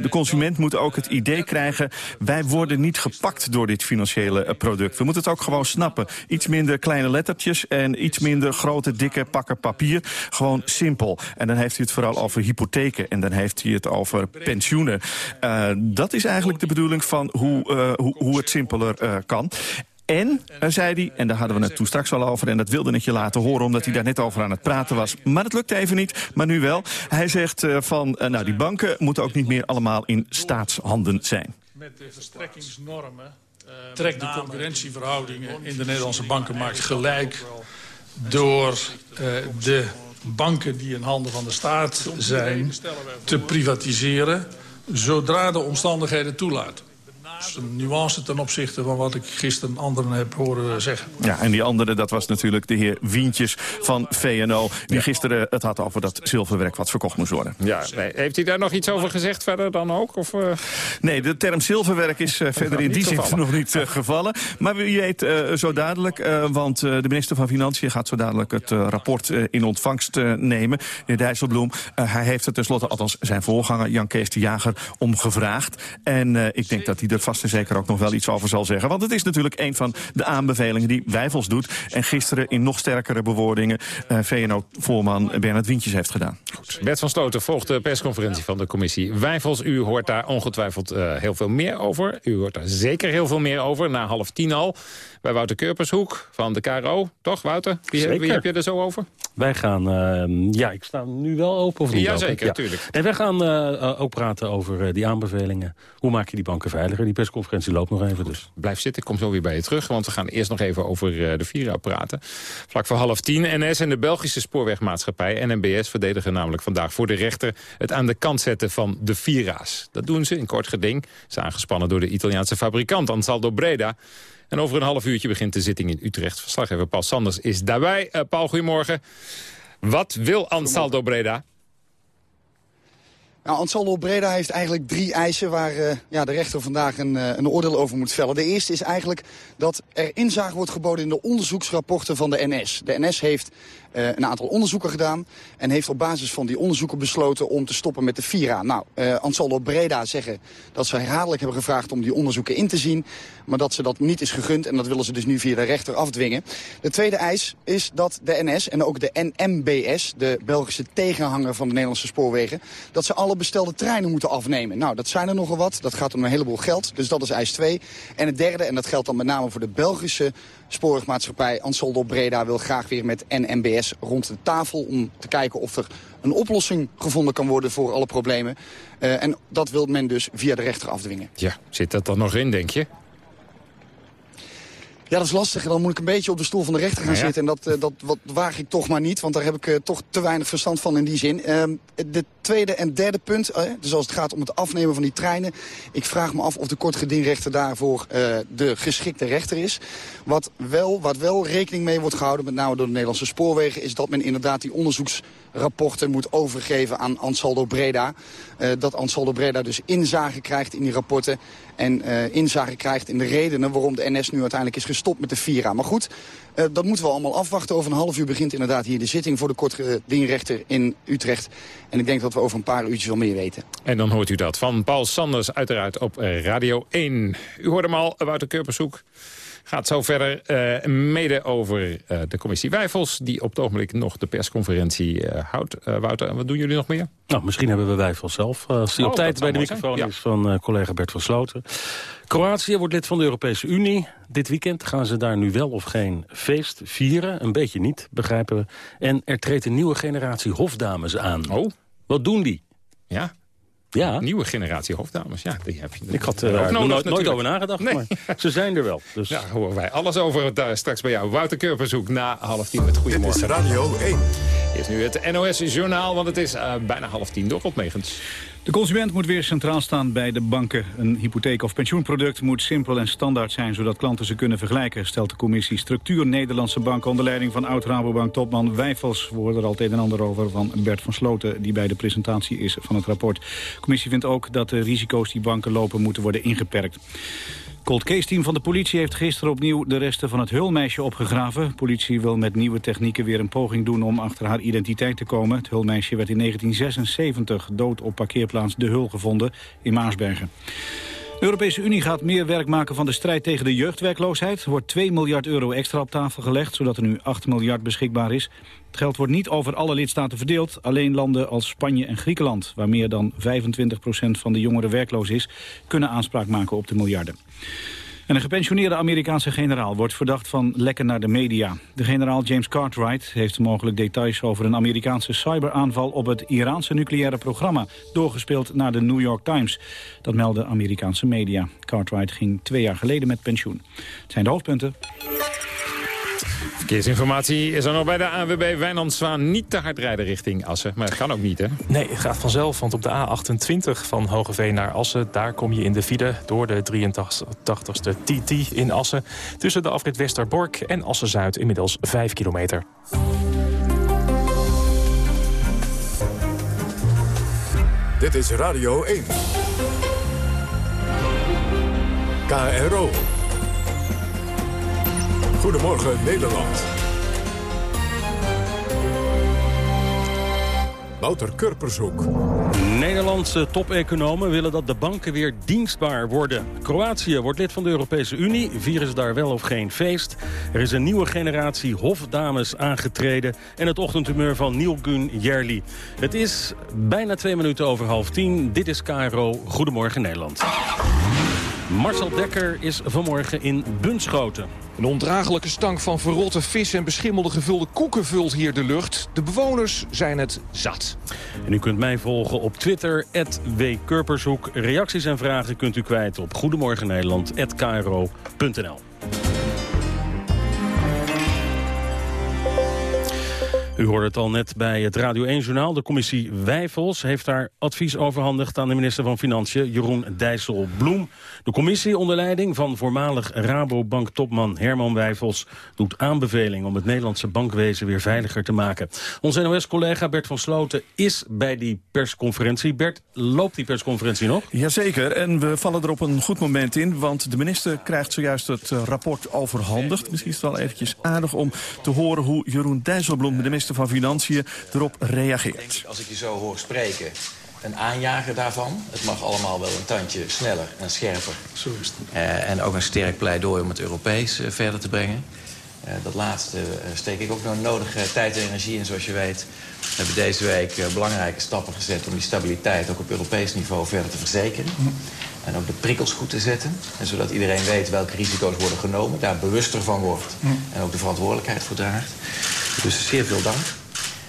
de consument moet ook het idee krijgen... wij worden niet gepakt door dit financiële product. We moeten het ook gewoon snappen. Iets minder kleine lettertjes en iets minder grote, dikke pakken papier. Gewoon simpel. En dan heeft u het vooral over en dan heeft u het over pensioenen. Uh, dat is eigenlijk de bedoeling van hoe, uh, hoe, hoe het simpeler uh, kan. En, uh, zei hij, en daar hadden we het toen straks al over... en dat wilde ik je laten horen omdat hij daar net over aan het praten was. Maar het lukte even niet, maar nu wel. Hij zegt uh, van, uh, nou die banken moeten ook niet meer allemaal in staatshanden zijn. Met de verstrekkingsnormen trekt de concurrentieverhoudingen in de Nederlandse bankenmarkt gelijk... door de banken die in handen van de staat zijn te privatiseren... zodra de omstandigheden toelaten. Dat is een nuance ten opzichte van wat ik gisteren anderen heb horen zeggen. Ja, en die andere, dat was natuurlijk de heer Wientjes van VNO... die ja. gisteren het had over dat zilverwerk wat verkocht moest worden. Ja, nee. Heeft hij daar nog iets over gezegd verder dan ook? Of, uh... Nee, de term zilverwerk is uh, verder in die zin nog niet uh, gevallen. Maar wie weet zo dadelijk, want de minister van Financiën... gaat zo dadelijk het rapport in ontvangst nemen. Meneer Dijsselbloem, hij heeft er tenslotte, althans zijn voorganger... Jan Kees de Jager, om gevraagd. En ik denk dat hij er vast zeker ook nog wel iets over zal zeggen. Want het is natuurlijk een van de aanbevelingen die Wijfels doet. En gisteren in nog sterkere bewoordingen uh, VNO-voorman Bernard Wientjes heeft gedaan. Goed. Bert van Sloten volgt de persconferentie van de commissie Wijfels. U hoort daar ongetwijfeld uh, heel veel meer over. U hoort daar zeker heel veel meer over, na half tien al. Bij Wouter Keurpershoek van de KRO. Toch, Wouter? Wie, wie heb je er zo over? Wij gaan, uh, ja, ik sta nu wel open of niet ja, open? Zeker, ja, wij gaan uh, ook praten over uh, die aanbevelingen. Hoe maak je die banken veiliger? Die persconferentie loopt nog even. Dus. Blijf zitten, ik kom zo weer bij je terug. Want we gaan eerst nog even over de Vira praten. Vlak voor half tien. NS en de Belgische spoorwegmaatschappij NMBS verdedigen namelijk vandaag voor de rechter... het aan de kant zetten van de Vira's. Dat doen ze in kort geding. Ze zijn aangespannen door de Italiaanse fabrikant Ansaldo Breda... En over een half uurtje begint de zitting in Utrecht. Verslaggever Paul Sanders is daarbij. Uh, Paul, goedemorgen. Wat wil Ansaldo Breda? Nou, Ansaldo Breda heeft eigenlijk drie eisen waar uh, ja, de rechter vandaag een, uh, een oordeel over moet vellen. De eerste is eigenlijk dat er inzage wordt geboden in de onderzoeksrapporten van de NS. De NS heeft uh, een aantal onderzoeken gedaan en heeft op basis van die onderzoeken besloten om te stoppen met de Vira. Nou, uh, Ansaldo Breda zeggen dat ze herhaaldelijk hebben gevraagd om die onderzoeken in te zien, maar dat ze dat niet is gegund en dat willen ze dus nu via de rechter afdwingen. De tweede eis is dat de NS en ook de NMBS, de Belgische tegenhanger van de Nederlandse spoorwegen, dat ze alle bestelde treinen moeten afnemen. Nou, dat zijn er nogal wat, dat gaat om een heleboel geld, dus dat is eis 2. En het derde, en dat geldt dan met name voor de Belgische spoorwegmaatschappij Ansaldo Breda wil graag weer met NMBS rond de tafel... om te kijken of er een oplossing gevonden kan worden voor alle problemen. Uh, en dat wil men dus via de rechter afdwingen. Ja, zit dat dan nog in, denk je? Ja, dat is lastig. Dan moet ik een beetje op de stoel van de rechter gaan ja, ja. zitten. En dat, uh, dat wat, waag ik toch maar niet, want daar heb ik uh, toch te weinig verstand van in die zin. Uh, de tweede en derde punt, dus als het gaat om het afnemen van die treinen... ik vraag me af of de kortgedienrechter daarvoor de geschikte rechter is. Wat wel, wat wel rekening mee wordt gehouden, met name door de Nederlandse spoorwegen... is dat men inderdaad die onderzoeksrapporten moet overgeven aan Ansaldo Breda. dat Ansaldo Breda dus inzage krijgt in die rapporten... en inzage krijgt in de redenen waarom de NS nu uiteindelijk is gestopt met de Vira. Maar goed, dat moeten we allemaal afwachten. Over een half uur begint inderdaad hier de zitting voor de kortgedienrechter in Utrecht. En ik denk dat we over een paar uurtjes wel meer weten. En dan hoort u dat van Paul Sanders, uiteraard op Radio 1. U hoorde hem al, Wouter Keurpershoek gaat zo verder uh, mede over uh, de commissie Wijfels... die op het ogenblik nog de persconferentie uh, houdt. Wouter, wat doen jullie nog meer? Nou, misschien hebben we Wijfels zelf. als die oh, op tijd bij de microfoon ja. is van collega Bert van Sloten. Kroatië wordt lid van de Europese Unie. Dit weekend gaan ze daar nu wel of geen feest vieren. Een beetje niet, begrijpen we. En er treedt een nieuwe generatie hofdames aan. Oh. Wat doen die? Ja. Ja. Nieuwe generatie hoofddames, ja, die heb je Ik had er uh, nooit, nooit, nooit over nagedacht, nee. maar ze zijn er wel. Dus. Ja, horen wij alles over daar straks bij jou. Wouter Keurperzoek na half tien met Goedemorgen. Dit is Radio 1. Is nu het NOS-journaal, want het is uh, bijna half tien door op Megens. De consument moet weer centraal staan bij de banken. Een hypotheek of pensioenproduct moet simpel en standaard zijn... zodat klanten ze kunnen vergelijken, stelt de commissie Structuur Nederlandse Bank... onder leiding van oud-Rabobank-topman Wijfels. We hoorden er al het een en ander over van Bert van Sloten... die bij de presentatie is van het rapport. De commissie vindt ook dat de risico's die banken lopen moeten worden ingeperkt. Cold Case team van de politie heeft gisteren opnieuw de resten van het hulmeisje opgegraven. Politie wil met nieuwe technieken weer een poging doen om achter haar identiteit te komen. Het hulmeisje werd in 1976 dood op parkeerplaats De Hul gevonden in Maasbergen. De Europese Unie gaat meer werk maken van de strijd tegen de jeugdwerkloosheid. Er wordt 2 miljard euro extra op tafel gelegd, zodat er nu 8 miljard beschikbaar is. Het geld wordt niet over alle lidstaten verdeeld. Alleen landen als Spanje en Griekenland, waar meer dan 25% van de jongeren werkloos is, kunnen aanspraak maken op de miljarden. En een gepensioneerde Amerikaanse generaal wordt verdacht van lekken naar de media. De generaal James Cartwright heeft mogelijk details over een Amerikaanse cyberaanval op het Iraanse nucleaire programma, doorgespeeld naar de New York Times. Dat melden Amerikaanse media. Cartwright ging twee jaar geleden met pensioen. Het zijn de hoofdpunten. Verkeersinformatie is er nog bij de ANWB Wijnand Zwaan niet te hard rijden richting Assen. Maar dat kan ook niet, hè? Nee, het gaat vanzelf, want op de A28 van Hogeveen naar Assen... daar kom je in de file door de 83ste TT in Assen... tussen de afrit Westerbork en Assen-Zuid inmiddels 5 kilometer. Dit is Radio 1. KRO. Goedemorgen Nederland. Wouter Kurpershoek. Nederlandse top-economen willen dat de banken weer dienstbaar worden. Kroatië wordt lid van de Europese Unie. Vieren ze daar wel of geen feest? Er is een nieuwe generatie hofdames aangetreden... en het ochtendhumeur van Nielgun Jerli. Het is bijna twee minuten over half tien. Dit is KRO. Goedemorgen Nederland. Marcel Dekker is vanmorgen in Bunschoten. Een ondraaglijke stank van verrotte vis en beschimmelde gevulde koeken vult hier de lucht. De bewoners zijn het zat. En u kunt mij volgen op Twitter, @wkurpershoek. Reacties en vragen kunt u kwijt op goedemorgennederland.kro.nl. U hoorde het al net bij het Radio 1-journaal. De commissie Wijfels heeft daar advies overhandigd aan de minister van Financiën, Jeroen Dijsselbloem. De commissie onder leiding van voormalig Rabobank-topman Herman Wijfels doet aanbeveling om het Nederlandse bankwezen weer veiliger te maken. Onze NOS-collega Bert van Sloten is bij die persconferentie. Bert, loopt die persconferentie nog? Jazeker, en we vallen er op een goed moment in... want de minister krijgt zojuist het eh, rapport overhandigd. Misschien is het wel eventjes aardig om te horen hoe Jeroen Dijsselbloem... de minister van Financiën erop reageert. Als ik je zo hoor spreken, een aanjager daarvan. Het mag allemaal wel een tandje sneller en scherper. Zo is het. Eh, en ook een sterk pleidooi om het Europees eh, verder te brengen. Eh, dat laatste steek ik ook nog nodig eh, tijd en energie in, zoals je weet. We hebben deze week belangrijke stappen gezet om die stabiliteit ook op Europees niveau verder te verzekeren. En ook de prikkels goed te zetten. En zodat iedereen weet welke risico's worden genomen, daar bewuster van wordt. En ook de verantwoordelijkheid voor draagt. Dus zeer veel dank.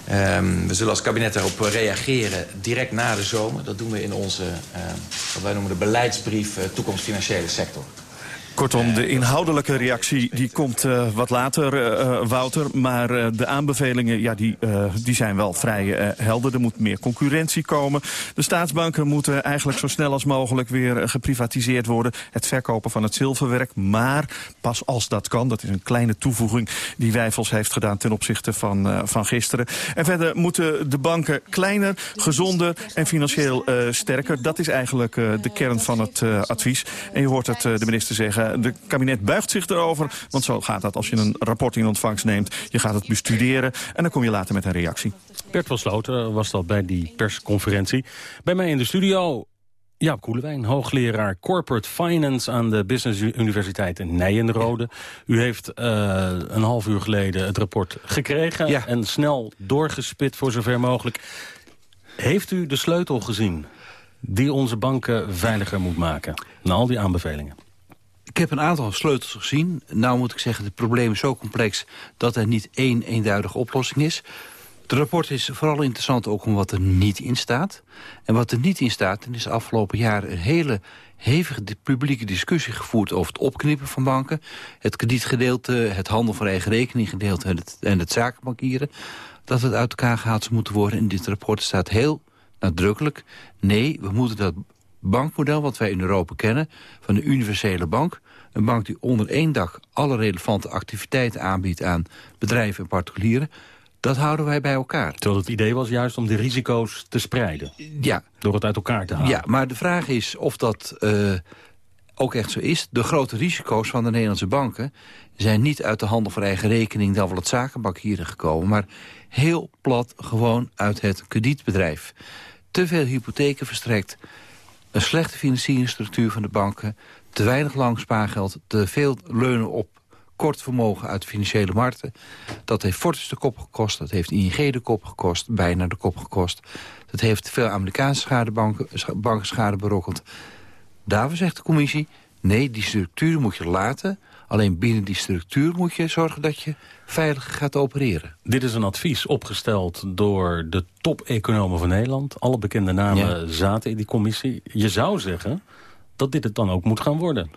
Ehm, we zullen als kabinet daarop reageren direct na de zomer. Dat doen we in onze, eh, wat wij noemen de beleidsbrief eh, toekomst financiële sector. Kortom, de inhoudelijke reactie die komt eh, wat later, eh, eh, Wouter. Maar de aanbevelingen ja, die, die zijn wel vrij helder. Er moet meer concurrentie komen. De staatsbanken moeten eigenlijk zo snel als mogelijk weer geprivatiseerd worden. Het verkopen van het zilverwerk. Maar pas als dat kan, dat is een kleine toevoeging die Wijfels heeft gedaan ten opzichte van, van gisteren. En verder moeten de banken kleiner, gezonder en financieel sterker. Dat is eigenlijk de kern van het advies. En je hoort het de minister zeggen. De kabinet buigt zich erover. Want zo gaat dat als je een rapport in ontvangst neemt. Je gaat het bestuderen en dan kom je later met een reactie. Bert van Sloten was dat bij die persconferentie. Bij mij in de studio Jaap Koelewijn, hoogleraar Corporate Finance aan de Business Universiteit in Nijenrode. U heeft eh, een half uur geleden het rapport gekregen en snel doorgespit voor zover mogelijk. Heeft u de sleutel gezien die onze banken veiliger moet maken? Na al die aanbevelingen. Ik heb een aantal sleutels gezien. Nou moet ik zeggen, het probleem is zo complex... dat er niet één eenduidige oplossing is. Het rapport is vooral interessant ook om wat er niet in staat. En wat er niet in staat, en is de afgelopen jaren... een hele hevige publieke discussie gevoerd over het opknippen van banken. Het kredietgedeelte, het handel van eigen rekening gedeelte... en het, en het zakenbankieren. Dat het uit elkaar gehaald moeten worden. In dit rapport staat heel nadrukkelijk... nee, we moeten dat bankmodel wat wij in Europa kennen... van de universele bank... een bank die onder één dak alle relevante activiteiten aanbiedt... aan bedrijven en particulieren... dat houden wij bij elkaar. Terwijl het idee was juist om de risico's te spreiden. Ja. Door het uit elkaar te halen. Ja, maar de vraag is of dat eh, ook echt zo is. De grote risico's van de Nederlandse banken zijn niet uit de handel voor eigen rekening... dan wel het zakenbankieren gekomen, maar heel plat gewoon uit het kredietbedrijf. Te veel hypotheken verstrekt, een slechte financieringsstructuur van de banken... te weinig lang spaargeld, te veel leunen op kort vermogen uit de financiële markten. Dat heeft Fortis de kop gekost, dat heeft ING de kop gekost, bijna de kop gekost. Dat heeft veel Amerikaanse schadebanken, banken schade berokkend. Daarvoor zegt de commissie, nee, die structuur moet je laten... alleen binnen die structuur moet je zorgen dat je veilig gaat opereren. Dit is een advies opgesteld door de top-economen van Nederland. Alle bekende namen zaten in die commissie. Je zou zeggen dat dit het dan ook moet gaan worden.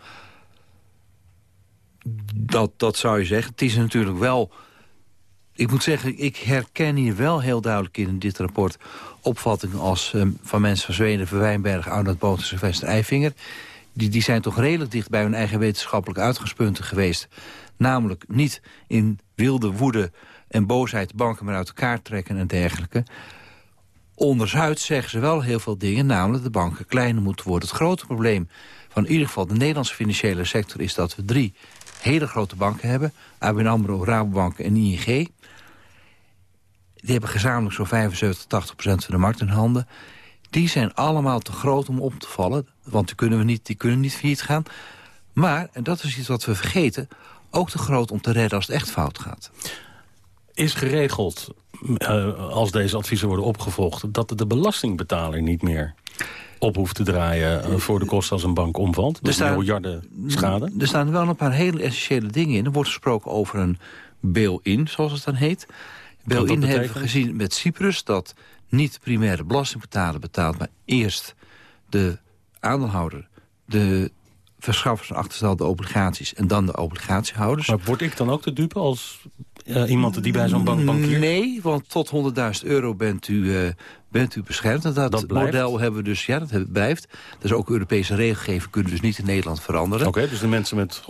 Dat, dat zou je zeggen. Het is natuurlijk wel... Ik moet zeggen, ik herken hier wel heel duidelijk in dit rapport... opvattingen als eh, van mensen van Zweden, van Wijnberg... Arnold Boters en Vester Eifinger. Die, die zijn toch redelijk dicht bij hun eigen wetenschappelijk uitgangspunten geweest. Namelijk niet in wilde woede en boosheid banken maar uit elkaar trekken en dergelijke. Onderzuid zeggen ze wel heel veel dingen, namelijk de banken kleiner moeten worden. Het grote probleem van in ieder geval de Nederlandse financiële sector... is dat we drie hele grote banken hebben. ABN AMRO, Rabobank en ING. Die hebben gezamenlijk zo'n 75, 80 procent van de markt in handen. Die zijn allemaal te groot om op te vallen. Want die kunnen, we niet, die kunnen niet failliet gaan. Maar, en dat is iets wat we vergeten... ook te groot om te redden als het echt fout gaat. Is geregeld, uh, als deze adviezen worden opgevolgd... dat de belastingbetaler niet meer op hoeft te draaien... Uh, voor de kosten als een bank omvalt? Dus staan, miljarden schade? Er staan wel een paar hele essentiële dingen in. Er wordt gesproken over een bail-in, zoals het dan heet. Bail-in hebben we gezien met Cyprus... dat niet primair de belastingbetaler betaalt... maar eerst de aandeelhouder, de verschaffers van achterstelde obligaties... en dan de obligatiehouders. Maar word ik dan ook de dupe als uh, iemand die bij zo'n bank bankiert? Nee, want tot 100.000 euro bent u, uh, bent u beschermd. En dat, dat model hebben we dus, ja, dat blijft. Dat is ook Europese regelgeving, kunnen we dus niet in Nederland veranderen. Oké, okay, dus de mensen met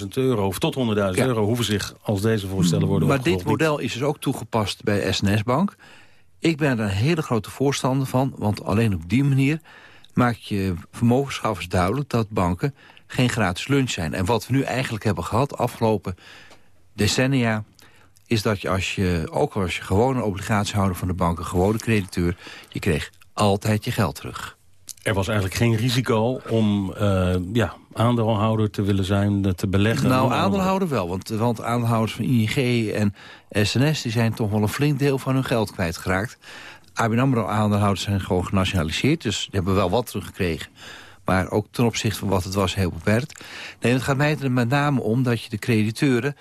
100.000 euro of tot 100.000 ja. euro... hoeven zich als deze voorstellen worden Maar dit model is dus ook toegepast bij SNS Bank... Ik ben er een hele grote voorstander van, want alleen op die manier maak je vermogensschaffers duidelijk dat banken geen gratis lunch zijn. En wat we nu eigenlijk hebben gehad afgelopen decennia is dat je als je, ook als je gewone obligatiehouder van de banken, gewone crediteur, je kreeg altijd je geld terug. Er was eigenlijk geen risico om uh, ja, aandeelhouder te willen zijn, te beleggen? Nou, aandeelhouder wel, want, want aandeelhouders van ING en SNS... die zijn toch wel een flink deel van hun geld kwijtgeraakt. ABN AMRO-aandeelhouders zijn gewoon genationaliseerd... dus die hebben wel wat teruggekregen. Maar ook ten opzichte van wat het was, heel beperkt. Nee, het gaat mij er met name om dat je de crediteuren...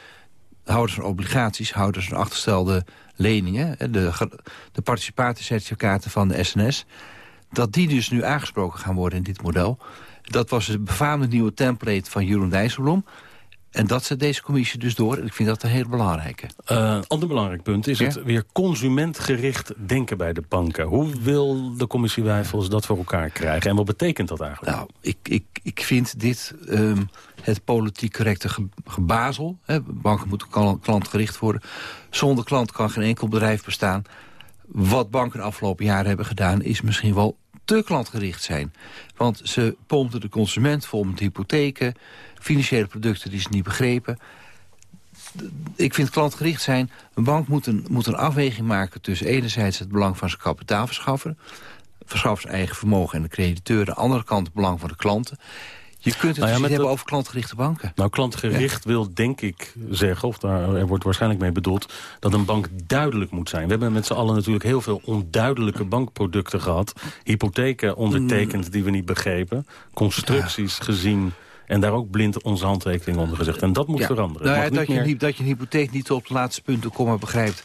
houders van obligaties, houders van achterstelde leningen... de, de participatiecertificaten van de SNS dat die dus nu aangesproken gaan worden in dit model. Dat was het befaamde nieuwe template van Jeroen Dijsselbloem. En dat zet deze commissie dus door. En ik vind dat een heel belangrijke. Uh, ander belangrijk punt is het weer consumentgericht denken bij de banken. Hoe wil de commissie Wijfels dat voor elkaar krijgen? En wat betekent dat eigenlijk? Nou, ik, ik, ik vind dit um, het politiek correcte ge gebazel. Hè. Banken moeten klantgericht worden. Zonder klant kan geen enkel bedrijf bestaan. Wat banken de afgelopen jaren hebben gedaan... is misschien wel te klantgericht zijn. Want ze pompten de consument vol met hypotheken... financiële producten die ze niet begrepen. Ik vind klantgericht zijn... een bank moet een, moet een afweging maken tussen enerzijds het belang van zijn kapitaalverschaffer... verschaffer zijn eigen vermogen en de crediteur... de andere kant het belang van de klanten... Je kunt het nou ja, dus hebben over klantgerichte banken. Nou, klantgericht ja. wil denk ik zeggen, of daar er wordt waarschijnlijk mee bedoeld... dat een bank duidelijk moet zijn. We hebben met z'n allen natuurlijk heel veel onduidelijke bankproducten gehad. Hypotheken ondertekend die we niet begrepen. Constructies ja. gezien en daar ook blind onze handtekening onder gezegd. En dat moet ja. veranderen. Nou ja, dat, meer... je, dat je een hypotheek niet op het laatste punt de komma begrijpt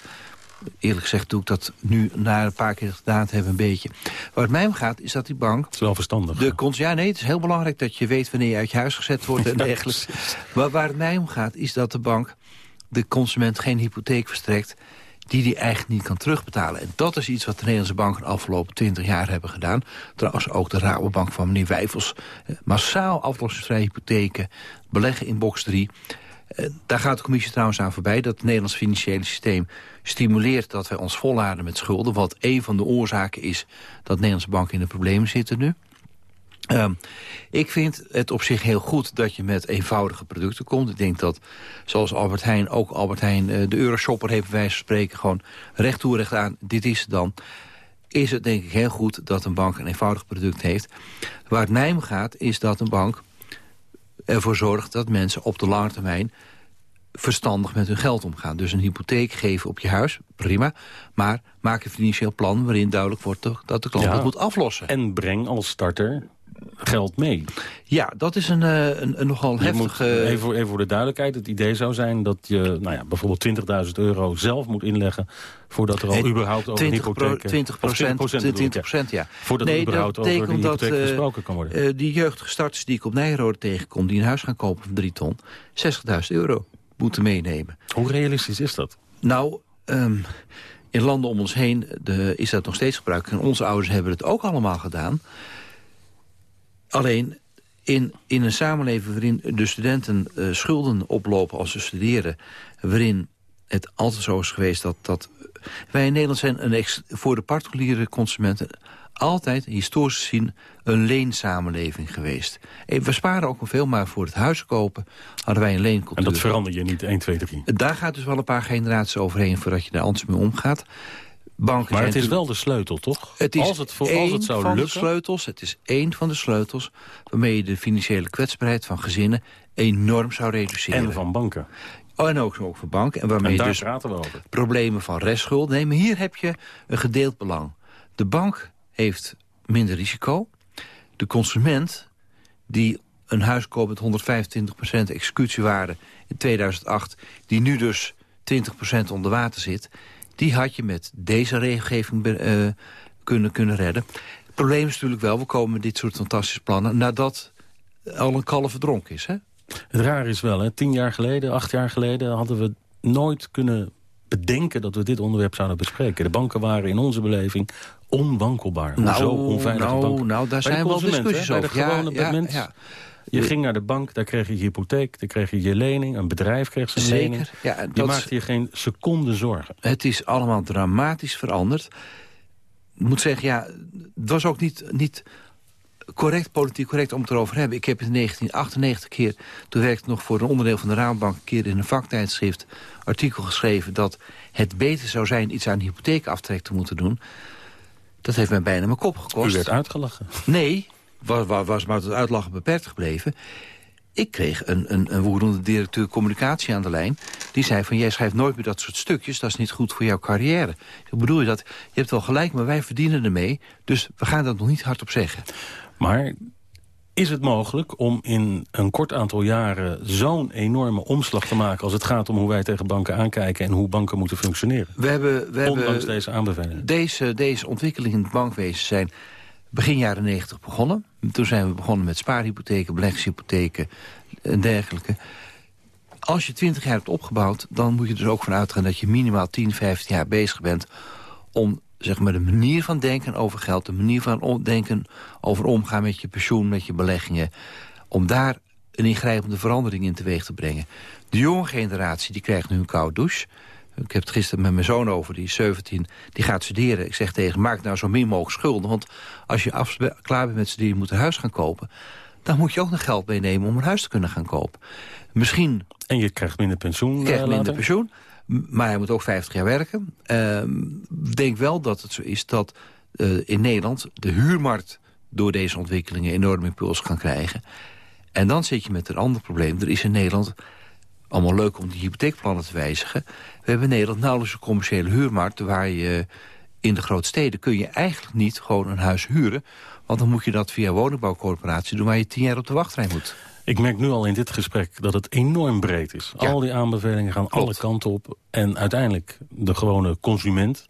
eerlijk gezegd doe ik dat nu na een paar keer gedaan te hebben een beetje. Waar het mij om gaat is dat die bank... Het is wel verstandig. De cons ja, nee, het is heel belangrijk dat je weet wanneer je uit je huis gezet wordt en dergelijke. maar waar het mij om gaat is dat de bank de consument geen hypotheek verstrekt die die eigenlijk niet kan terugbetalen. En dat is iets wat de Nederlandse banken de afgelopen twintig jaar hebben gedaan. Trouwens ook de Rabobank van meneer Wijfels. Massaal aflossingsvrije hypotheken, beleggen in box 3... Daar gaat de commissie trouwens aan voorbij... dat het Nederlands financiële systeem stimuleert dat wij ons volladen met schulden... wat een van de oorzaken is dat Nederlandse banken in de problemen zitten nu. Ehm, ik vind het op zich heel goed dat je met eenvoudige producten komt. Ik denk dat, zoals Albert Heijn, ook Albert Heijn... eh, de Euroshopper heeft bij wijze van spreken gewoon recht toe recht aan. Dit is het dan. Is het denk ik heel goed dat een bank een eenvoudig product heeft. Waar het mij om gaat, is dat een bank ervoor zorgt... dat mensen op de lange termijn verstandig met hun geld omgaan. Dus een hypotheek geven op je huis, prima. Maar maak een financieel plan waarin duidelijk wordt dat de klant Ja. het moet aflossen. En breng als starter geld mee. Ja, dat is een, eh, een, een nogal Je heftig... moet, eh, even, voor- even voor de duidelijkheid, het idee zou zijn dat je nou ja, bijvoorbeeld 20.000 euro zelf moet inleggen voordat er al Nee, überhaupt over een 20 pro- hypotheek... 20 of 20 procent, bedoel ik, 20 procent, ja. Voordat er überhaupt dat over die betekent dat hypotheek eh, gesproken kan worden. eh, die jeugdige starters die ik op Nijrode tegenkom... die een huis gaan kopen van 3 ton, 60.000 euro moeten meenemen. Hoe realistisch is dat? Nou, ehm, in landen om ons heen de, is dat nog steeds gebruikt. En onze ouders hebben het ook allemaal gedaan. Alleen in, in een samenleving waarin de studenten eh, schulden oplopen als ze studeren... waarin het altijd zo is geweest dat... dat wij in Nederland zijn een ex- voor de particuliere consumenten... altijd, historisch gezien, een leensamenleving geweest. Eh, We sparen ook veel, maar voor het huis kopen hadden wij een leencultuur. En dat verander je niet 1, 2, 3. Daar gaat dus wel een paar generaties overheen voordat je daar anders mee omgaat. Banken Maar het is wel de sleutel, toch? Het is als het, voor, als één het zou van lukken... de sleutels. Het is één van de sleutels waarmee je de financiële kwetsbaarheid van gezinnen enorm zou reduceren. En van banken. Oh, en ook, ook voor banken. En waarmee En dus praten we over. problemen van restschuld... Nee, maar hier heb je een gedeeld belang. De bank heeft minder risico. De consument die een huis koopt met 125% executiewaarde in 2008... die nu dus 20% onder water zit... die had je met deze regelgeving eh, kunnen, kunnen redden. Het probleem is natuurlijk wel, we komen met dit soort fantastische plannen... nadat al een kalf verdronken is, hè? Het raar is wel, hè? tien jaar geleden, acht jaar geleden... hadden we nooit kunnen bedenken dat we dit onderwerp zouden bespreken. De banken waren in onze beleving onwankelbaar. Nou, zo onveilig nou, nou, daar zijn wel discussies hè? Bij over. de gewone ja, mens. ja. Je ging naar de bank, daar kreeg je je hypotheek, daar kreeg je je lening. Een bedrijf kreeg zijn Zeker, lening. ja, je maakte je geen seconde zorgen. Het is allemaal dramatisch veranderd. Ik moet zeggen, ja, het was ook niet, niet correct, politiek correct om het erover te hebben. Ik heb in 1998 keer, toen werkte ik nog voor een onderdeel van de Raadbank... een keer in een vaktijdschrift artikel geschreven... dat het beter zou zijn iets aan hypotheekaftrek te moeten doen. Dat heeft mij bijna mijn kop gekost. U werd uitgelachen. Nee, was, was, was maar tot uitlachen beperkt gebleven. Ik kreeg een, een, een woedende directeur communicatie aan de lijn. Die zei van, jij schrijft nooit meer dat soort stukjes. Dat is niet goed voor jouw carrière. Hoe bedoel je dat? Je hebt wel gelijk, maar wij verdienen ermee. Dus we gaan dat nog niet hardop zeggen. Maar is het mogelijk om in een kort aantal jaren... zo'n enorme omslag te maken als het gaat om hoe wij tegen banken aankijken... en hoe banken moeten functioneren? We hebben, we Ondanks hebben deze aanbevelingen. Deze, deze ontwikkelingen in het bankwezen zijn begin jaren 90 begonnen. Toen zijn we begonnen met spaarhypotheken, beleggingshypotheken en dergelijke. Als je 20 jaar hebt opgebouwd, dan moet je dus ook van uitgaan... dat je minimaal 10, 15 jaar bezig bent om zeg maar, de manier van denken over geld... de manier van denken over omgaan met je pensioen, met je beleggingen... om daar een ingrijpende verandering in teweeg te brengen. De jonge generatie die krijgt nu een koude douche. Ik heb het gisteren met mijn zoon over, die is 17, die gaat studeren. Ik zeg tegen maak nou zo min mogelijk schulden. Want als je af, klaar bent met studeren, je moet een huis gaan kopen... dan moet je ook nog geld meenemen om een huis te kunnen gaan kopen. Misschien... En je krijgt minder pensioen Je krijgt eh, minder later? pensioen, maar hij moet ook 50 jaar werken. Ehm, Ik denk wel dat het zo is dat eh, in Nederland de huurmarkt... door deze ontwikkelingen enorm impuls kan krijgen. En dan zit je met een ander probleem. Er is in Nederland allemaal leuk om die hypotheekplannen te wijzigen. We hebben in Nederland nauwelijks een commerciële huurmarkt... waar je in de grote steden kun je eigenlijk niet gewoon een huis huren... want dan moet je dat via woningbouwcorporatie doen... waar je tien jaar op de wachtrij moet. Ik merk nu al in dit gesprek dat het enorm breed is. Al die aanbevelingen gaan alle kanten op. En uiteindelijk, de gewone consument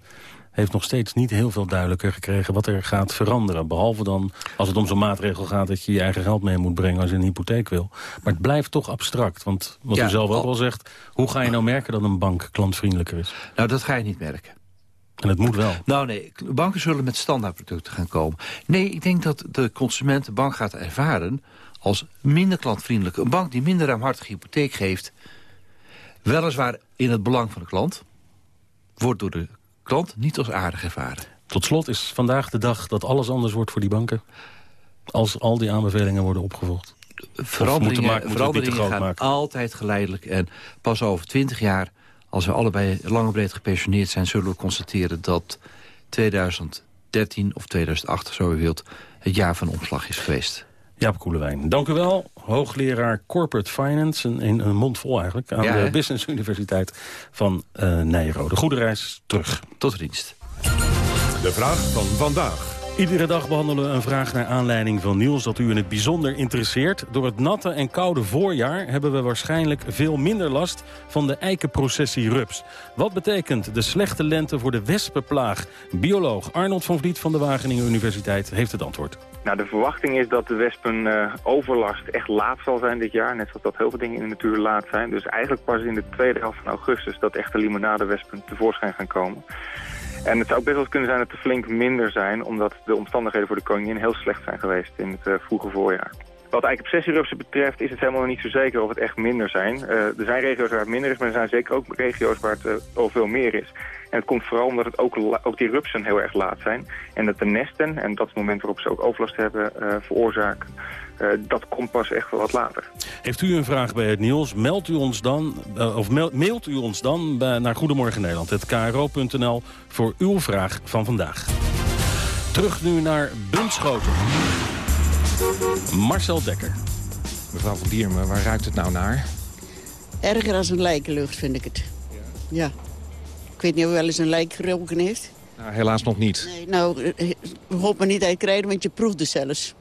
heeft nog steeds niet heel veel duidelijker gekregen wat er gaat veranderen. Behalve dan als het om zo'n maatregel gaat dat je je eigen geld mee moet brengen als je een hypotheek wil. Maar het blijft toch abstract. Want wat Ja, u zelf ook al- al zegt, hoe ga je nou merken dat een bank klantvriendelijker is? Nou, dat ga je niet merken. En het moet wel. Nou nee, banken zullen met standaardproducten gaan komen. Nee, ik denk dat de consument de bank gaat ervaren als minder klantvriendelijk. Een bank die minder ruimhartige hypotheek geeft... weliswaar in het belang van de klant... wordt door de klant niet als aardig ervaren. Tot slot is vandaag de dag dat alles anders wordt voor die banken. Als al die aanbevelingen worden opgevolgd? Veranderingen, maken- veranderingen gaan maken? altijd geleidelijk. En pas over twintig jaar, als we allebei lang en breed gepensioneerd zijn... zullen we constateren dat 2013 of 2008, zo u wilt... het jaar van omslag is geweest. Jaap Koelewijn, dank u wel. Hoogleraar Corporate Finance, een, een, een mond vol eigenlijk... aan Ja, de? Business Universiteit van eh Nijrode. Goede reis terug. Tot dienst. De vraag van vandaag. Iedere dag behandelen we een vraag naar aanleiding van nieuws dat u in het bijzonder interesseert. Door het natte en koude voorjaar hebben we waarschijnlijk veel minder last van de eikenprocessie rups. Wat betekent de slechte lente voor de wespenplaag? Bioloog Arnold van Vliet van de Wageningen Universiteit heeft het antwoord. Nou, de verwachting is dat de wespenoverlast echt laat zal zijn dit jaar. Net zoals dat heel veel dingen in de natuur laat zijn. Dus eigenlijk pas in de tweede helft van augustus dat echte limonadewespen tevoorschijn gaan komen. En het zou best wel kunnen zijn dat er flink minder zijn... omdat de omstandigheden voor de koningin heel slecht zijn geweest in het eh, vroege voorjaar. Wat eigenlijk obsessierupsen betreft is het helemaal niet zo zeker of het echt minder zijn. Eh, er zijn regio's waar het minder is, maar er zijn zeker ook regio's waar het eh, al veel meer is. En het komt vooral omdat het ook, ook die rupsen heel erg laat zijn. En dat de nesten, en dat is het moment waarop ze ook overlast hebben veroorzaken... eh, dat komt pas echt wel wat later. Heeft u een vraag bij het nieuws, meldt u ons dan, eh, of mail- mailt u ons dan bij, naar Goedemorgen Nederland, het kro.nl, voor uw vraag van vandaag. Terug nu naar Bunschoten. Marcel Dekker. Mevrouw van Diermen, waar ruikt het nou naar? Erger als een lijkenlucht vind ik het. Ja. Ik weet niet of u wel eens een lijk geroken heeft. Nou, helaas nog niet. Nee, nou, eh, hoop maar niet uitkrijgen, want je proefde zelfs.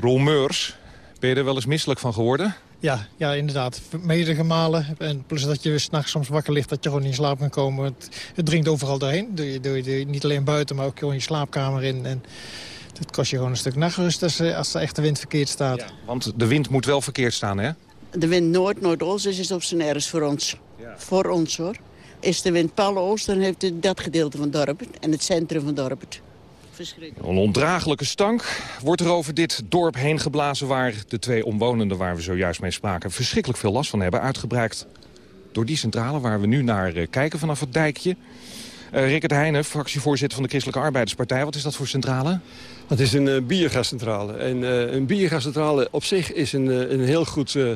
Roel Meurs, ben je er wel eens misselijk van geworden? Ja, ja, inderdaad. Meerdere gemalen. En plus dat je s'nachts soms wakker ligt dat je gewoon niet in slaap kan komen. Het, het dringt overal doorheen. Doe je, doe je, doe je niet alleen buiten, maar ook gewoon je slaapkamer in. En het kost je gewoon een stuk nachtrust als, eh, als de echte wind verkeerd staat. Want de wind moet wel verkeerd staan, hè? De wind noord, noordoost is het op zijn ergens voor ons. Voor ons, hoor. Is de wind palen-oost, dan heeft het dat gedeelte van het dorp. En het centrum van het dorp. Verschrikkelijk. Een ondraaglijke stank wordt er over dit dorp heen geblazen... waar de twee omwonenden waar we zojuist mee spraken... verschrikkelijk veel last van hebben. Uitgebreid door die centrale waar we nu naar eh, kijken vanaf het dijkje. Eh Rickert Heijnen, fractievoorzitter van de Christelijke Arbeiderspartij. Wat is dat voor centrale? Het is een eh, biogascentrale. En eh, een biogascentrale op zich is een, een heel goed, eh,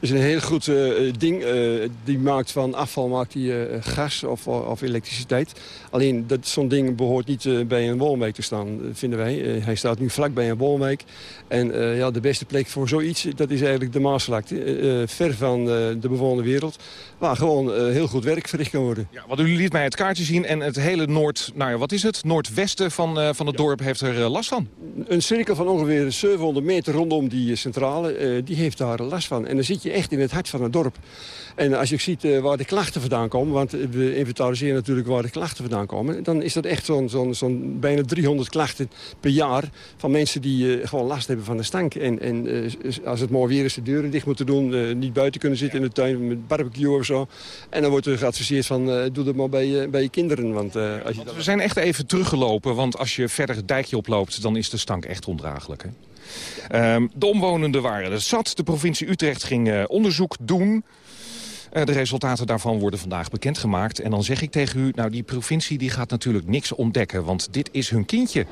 is een heel goed eh, ding. eh, die maakt van afval maakt die, eh, gas of, of elektriciteit. Alleen dat zo'n ding behoort niet eh, bij een woonwijk te staan, eh, vinden wij. Eh, hij staat nu vlak bij een woonwijk. En eh, ja, de beste plek voor zoiets, dat is eigenlijk de Maasvlakte. eh, eh, ver van eh, de bewoonde wereld. Waar gewoon eh, heel goed werk verricht kan worden. Ja, wat u liet mij het kaartje zien en het hele noord... Nou ja, wat is het? Noordwesten van, eh, van het dorp heeft er eh, last van. Een cirkel van ongeveer 700 meter rondom die centrale, eh, die heeft daar last van. En dan zit je echt in het hart van het dorp. En als je ziet eh, waar de klachten vandaan komen, want we inventariseren natuurlijk waar de klachten vandaan komen, dan is dat echt zo'n zo'n zo'n bijna 300 klachten per jaar van mensen die eh, gewoon last hebben van de stank. En, en eh, als het mooi weer is, de deuren dicht moeten doen, eh, niet buiten kunnen zitten in de tuin met barbecue of zo. En dan wordt er geadviseerd van, eh, doe dat maar bij, je- bij je kinderen. Want, eh, als je. We zijn echt even teruggelopen, want als je verder het dijkje oploopt... dan is de stank echt ondraaglijk. Hè? Ehm, de omwonenden waren er zat. De provincie Utrecht ging eh, onderzoek doen. Eh, de resultaten daarvan worden vandaag bekendgemaakt. En dan zeg ik tegen u, nou die provincie die gaat natuurlijk niks ontdekken... want dit is hun kindje.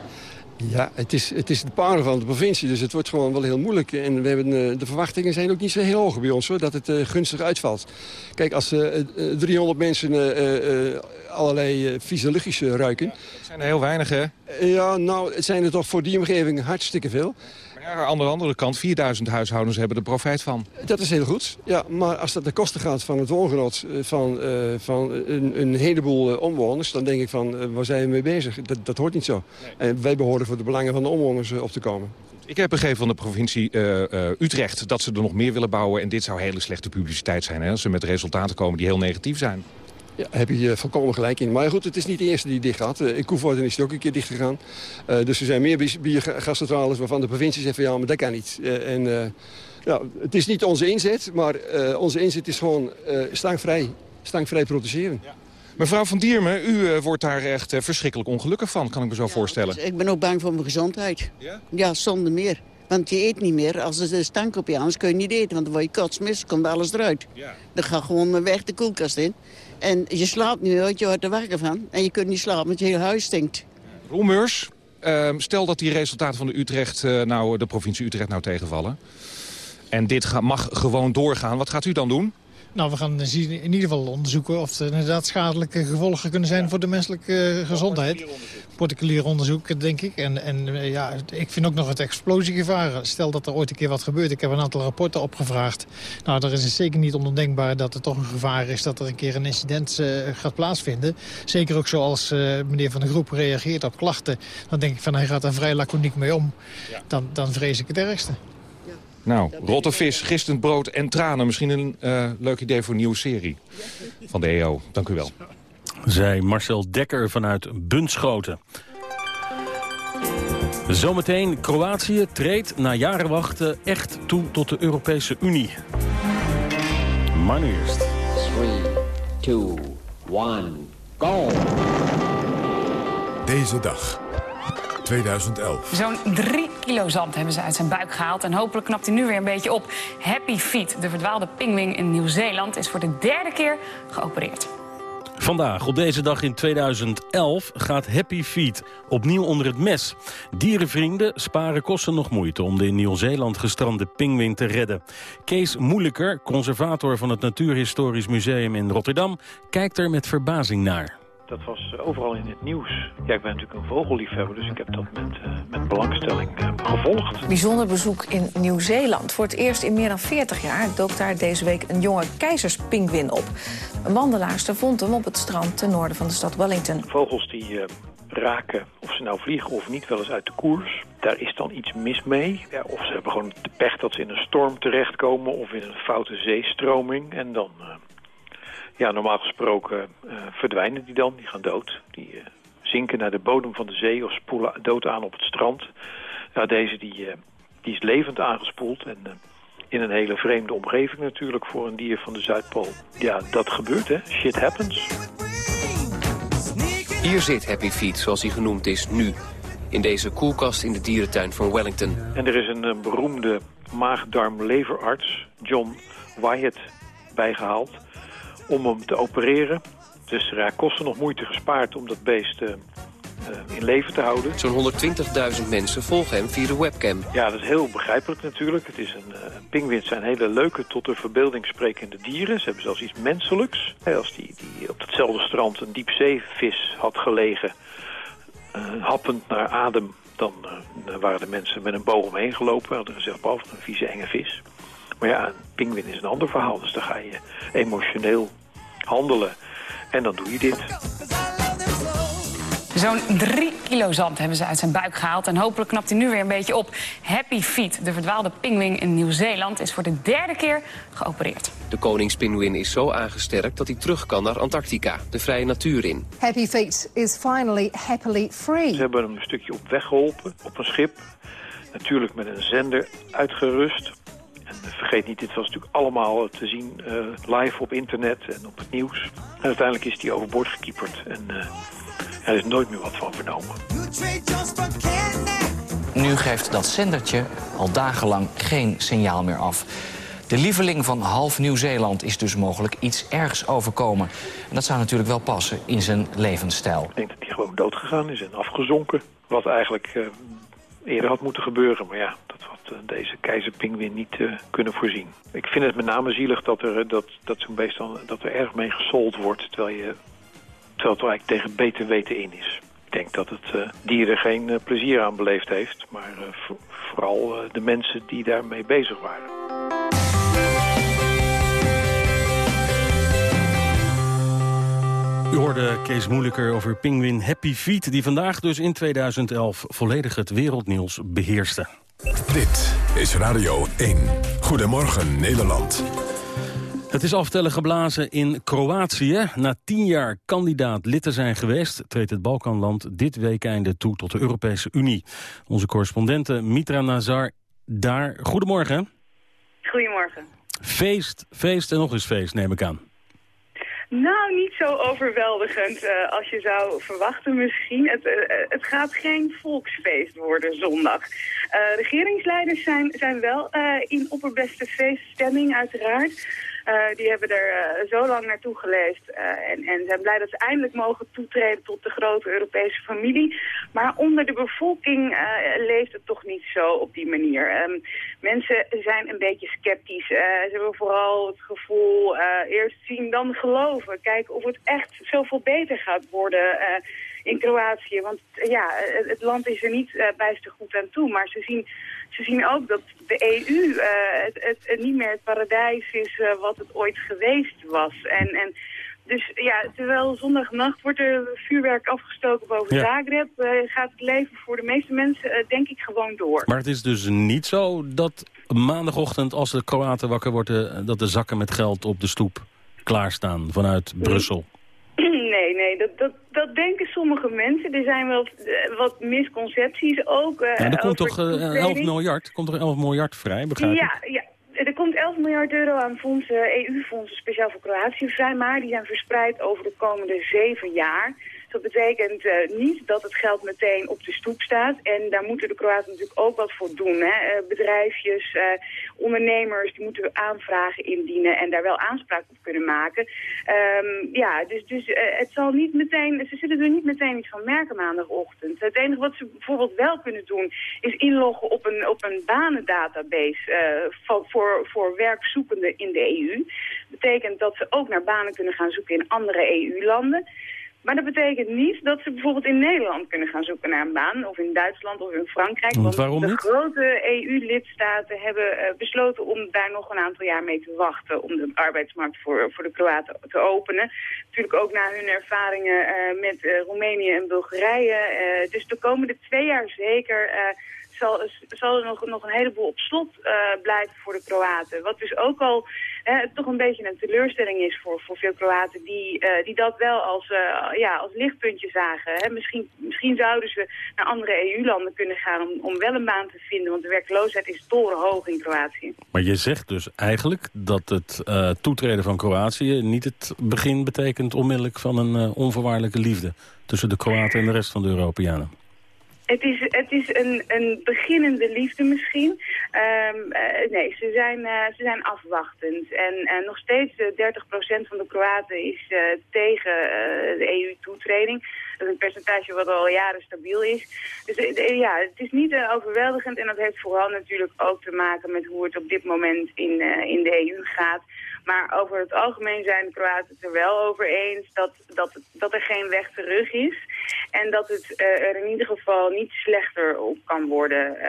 Ja, het is, het is de parel van de provincie, dus het wordt gewoon wel heel moeilijk. En we hebben, eh, de verwachtingen zijn ook niet zo heel hoog bij ons, hoor, dat het gunstig uitvalt. Kijk, als eh, eh, 300 mensen allerlei vieze luchtjes eh, ruiken... Het zijn er heel weinig, hè? ja, nou, het zijn er toch voor die omgeving hartstikke veel. Maar aan de andere kant, 4000 huishoudens hebben er profijt van. Dat is heel goed, ja, maar als dat de kosten gaat van het woongenot eh, van, eh, van een, een heleboel eh, omwoners... dan denk ik van, waar zijn we mee bezig? Dat, dat hoort niet zo. En wij behoren voor de belangen van de omwoners op te komen. Ik heb begrepen van de provincie Utrecht dat ze er nog meer willen bouwen. En dit zou hele slechte publiciteit zijn. Hè, als ze met resultaten komen die heel negatief zijn. Ja, daar heb je volkomen gelijk in. Maar goed, het is niet de eerste die dicht gaat. Eh, In Koevoorden is het ook een keer dicht gegaan. Eh, dus er zijn meer bi- biogascentrales waarvan de provincie zegt van ja, maar dat kan niet. Eh, en eh, ja, het is niet onze inzet, maar eh, onze inzet is gewoon eh stankvrij, stankvrij produceren. Mevrouw van Diermen, u wordt daar echt verschrikkelijk ongelukkig van, kan ik me zo voorstellen. Dus ik ben ook bang voor mijn gezondheid. Ja? zonder meer. Want je eet niet meer. Als er stank op je is, kun je niet eten. Want dan word je kotsmis, komt alles eruit. Dan gaat gewoon weg de koelkast in. En je slaapt niet meer, want je wordt er wakker van. En je kunt niet slapen, want je hele huis stinkt. Roemeurs, Ehm, stel dat die resultaten van de, Utrecht, eh, nou, de provincie Utrecht nou tegenvallen. En dit ga- mag gewoon doorgaan. Wat gaat u dan doen? Nou, we gaan zien- in ieder geval onderzoeken of er inderdaad schadelijke gevolgen kunnen zijn voor de menselijke eh, gezondheid. Particulier onderzoek, denk ik. En, en eh, ja, ik vind ook nog het explosiegevaar. Stel dat er ooit een keer wat gebeurt. Ik heb een aantal rapporten opgevraagd. Nou, er is het zeker niet ondenkbaar dat er toch een gevaar is dat er een keer een incident eh, gaat plaatsvinden. Zeker ook zoals meneer Van de Groep reageert op klachten. Dan denk ik van hij gaat daar vrij laconiek mee om. Dan, dan vrees ik het ergste. Nou, rotte vis, gistend brood en tranen. Misschien een eh, leuk idee voor een nieuwe serie van de EO. Dank u wel. Zij Marcel Dekker vanuit Bunschoten. Zometeen, Kroatië treedt na jaren wachten echt toe tot de Europese Unie. Maar nu eerst. 3, 2, 1, go! Deze dag, 2011. Zo'n drie kilo zand hebben ze uit zijn buik gehaald. En hopelijk knapt hij nu weer een beetje op. Happy Feet, de verdwaalde pingwing in Nieuw-Zeeland... is voor de derde keer geopereerd. Vandaag, op deze dag in 2011, gaat Happy Feet opnieuw onder het mes. Dierenvrienden sparen kosten nog moeite om de in Nieuw-Zeeland gestrande pinguïn te redden. Kees Moeilijker, conservator van het Natuurhistorisch Museum in Rotterdam, kijkt er met verbazing naar. Dat was eh, overal in het nieuws. Ja, ik ben natuurlijk een vogelliefhebber, dus ik heb dat met, eh, met belangstelling eh, gevolgd. Bijzonder bezoek in Nieuw-Zeeland. Voor het eerst in meer dan 40 jaar dook daar deze week een jonge keizerspinguïn op. Een wandelaarster vond hem op het strand ten noorden van de stad Wellington. Vogels die raken, of ze nou vliegen of niet, wel eens uit de koers. Daar is dan iets mis mee. Ja, of ze hebben gewoon de pech dat ze in een storm terechtkomen of in een foute zeestroming. En dan, ja, normaal gesproken eh, verdwijnen die dan, die gaan dood. Die eh, zinken naar de bodem van de zee of spoelen dood aan op het strand. Nou, deze die, eh, die is levend aangespoeld en... in een hele vreemde omgeving natuurlijk voor een dier van de Zuidpool. Ja, dat gebeurt hè. Shit happens. Hier zit Happy Feet, zoals hij genoemd is, nu. In deze koelkast in de dierentuin van Wellington. En er is een, eh, beroemde maag-darm-leverarts, John Wyatt, bijgehaald om hem te opereren. Dus er kosten nog moeite gespaard om dat beest eh, eh, in leven te houden. Zo'n 120.000 mensen volgen hem via de webcam. Ja, dat is heel begrijpelijk natuurlijk. Het is een, uh, pinguïns zijn hele leuke, tot de verbeelding sprekende dieren. Ze hebben zelfs iets menselijks. Als die, die op hetzelfde strand een diepzeevis had gelegen, eh, happend naar adem... Dan, eh, dan waren de mensen met een boog omheen gelopen. Hadden gezegd, behalve een vieze enge vis. Maar ja, een pinguïn is een ander verhaal. Dus dan ga je emotioneel handelen. En dan doe je dit. Zo'n drie kilo zand hebben ze uit zijn buik gehaald. En hopelijk knapt hij nu weer een beetje op. Happy Feet, de verdwaalde pingwing in Nieuw-Zeeland... is voor de derde keer geopereerd. De koningspinguïn is zo aangesterkt dat hij terug kan naar Antarctica, de vrije natuur in. Happy Feet is finally happily free. Ze hebben hem een stukje op weg geholpen, op een schip. Natuurlijk met een zender uitgerust. Eh, vergeet niet, dit was natuurlijk allemaal te zien uh, live op internet en op het nieuws. En uiteindelijk is hij overboord gekieperd. En uh, er is nooit meer wat van vernomen. Nu geeft dat zendertje al dagenlang geen signaal meer af. De lieveling van half Nieuw-Zeeland is dus mogelijk iets ergs overkomen. En dat zou natuurlijk wel passen in zijn levensstijl. Ik denk dat hij gewoon doodgegaan is en afgezonken. Wat eigenlijk uh, eerder had moeten gebeuren. Maar ja, dat had uh, deze keizerpingwin niet uh, kunnen voorzien. Ik vind het met name zielig dat er, dat, dat zo'n beest dan, dat er erg mee gesold wordt... terwijl, je, terwijl het eigenlijk tegen beter weten in is. Ik denk dat het dier er geen plezier aan beleefd heeft. Maar vooral de mensen die daarmee bezig waren. U hoorde Kees Moeilijker over Penguin Happy Feet... die vandaag dus in 2011 volledig het wereldnieuws beheerste. Dit is Radio 1. Goedemorgen Nederland. Het is aftellen geblazen in Kroatië. Na tien jaar kandidaat lid te zijn geweest... treedt het Balkanland dit weekende toe tot de Europese Unie. Onze correspondente Mitra Nazar daar. Goedemorgen. Goedemorgen. Feest, feest en nog eens feest, neem ik aan. Nou, niet zo overweldigend uh, als je zou verwachten misschien. Het, uh, het, gaat geen volksfeest worden zondag. Regeringsleiders zijn, zijn wel in opperbeste feeststemming uiteraard. Die hebben er zo lang naartoe geleefd en, en zijn blij dat ze eindelijk mogen toetreden tot de grote Europese familie. Maar onder de bevolking leeft het toch niet zo op die manier. Ehm, mensen zijn een beetje sceptisch. ze hebben vooral het gevoel eerst zien dan geloven. Kijken of het echt zoveel beter gaat worden in Kroatië. Want ja, het, land is er niet uh, bijster goed aan toe. Maar ze zien, ze zien ook dat de EU uh, het, het, niet meer het paradijs is uh, wat het ooit geweest was. En, en dus ja, terwijl zondagnacht wordt er vuurwerk afgestoken boven Zagreb... gaat het leven voor de meeste mensen denk ik gewoon door. Maar het is dus niet zo dat maandagochtend als de Kroaten wakker worden... dat de zakken met geld op de stoep klaarstaan vanuit Brussel? Nee, nee, dat, dat, dat denken sommige mensen. Er zijn wel uh, wat misconcepties ook. Uh, ja, er komt toch uh, 11 miljard, komt er 11 miljard vrij, begrijp ja? Ja, er komt 11 miljard euro aan fondsen, EU-fondsen speciaal voor Kroatië vrij, maar die zijn verspreid over de komende zeven jaar. Dat betekent uh, niet dat het geld meteen op de stoep staat. En daar moeten de Kroaten natuurlijk ook wat voor doen. Hè. Uh, bedrijfjes, uh, ondernemers, die moeten aanvragen indienen en daar wel aanspraak op kunnen maken. Um, ja, dus, dus het zal niet meteen, ze zullen er niet meteen iets van merken maandagochtend. Het enige wat ze bijvoorbeeld wel kunnen doen, is inloggen op een, op een banendatabase voor, voor werkzoekenden in de EU. Dat betekent dat ze ook naar banen kunnen gaan zoeken in andere EU-landen. Maar dat betekent niet dat ze bijvoorbeeld in Nederland kunnen gaan zoeken naar een baan. Of in Duitsland of in Frankrijk. Want de niet? grote EU-lidstaten hebben uh, besloten om daar nog een aantal jaar mee te wachten. Om de arbeidsmarkt voor, voor de Kroaten te openen. Natuurlijk ook na hun ervaringen uh, met uh, Roemenië en Bulgarije. dus de komende twee jaar zeker zal, er nog, nog een heleboel op slot uh, blijven voor de Kroaten. Wat dus ook al toch een beetje een teleurstelling is voor, voor veel Kroaten... die, uh, die dat wel als, uh, ja, als lichtpuntje zagen. Hè. Misschien, misschien zouden ze naar andere EU-landen kunnen gaan om, om wel een baan te vinden... want de werkloosheid is torenhoog in Kroatië. Maar je zegt dus eigenlijk dat het toetreden van Kroatië... niet het begin betekent onmiddellijk van een onvoorwaardelijke liefde... tussen de Kroaten en de rest van de Europeanen. Het is, het is een, een beginnende liefde misschien. Um, uh, nee, ze zijn, uh, ze zijn afwachtend. En uh, nog steeds 30% van de Kroaten is tegen de EU-toetreding. Dat is een percentage wat al jaren stabiel is. Dus ja, het is niet overweldigend. En dat heeft vooral natuurlijk ook te maken met hoe het op dit moment in, in de EU gaat. Maar over het algemeen zijn de Kroaten het er wel over eens dat, dat, dat er geen weg terug is. En dat het uh, er in ieder geval niet slechter op kan worden uh,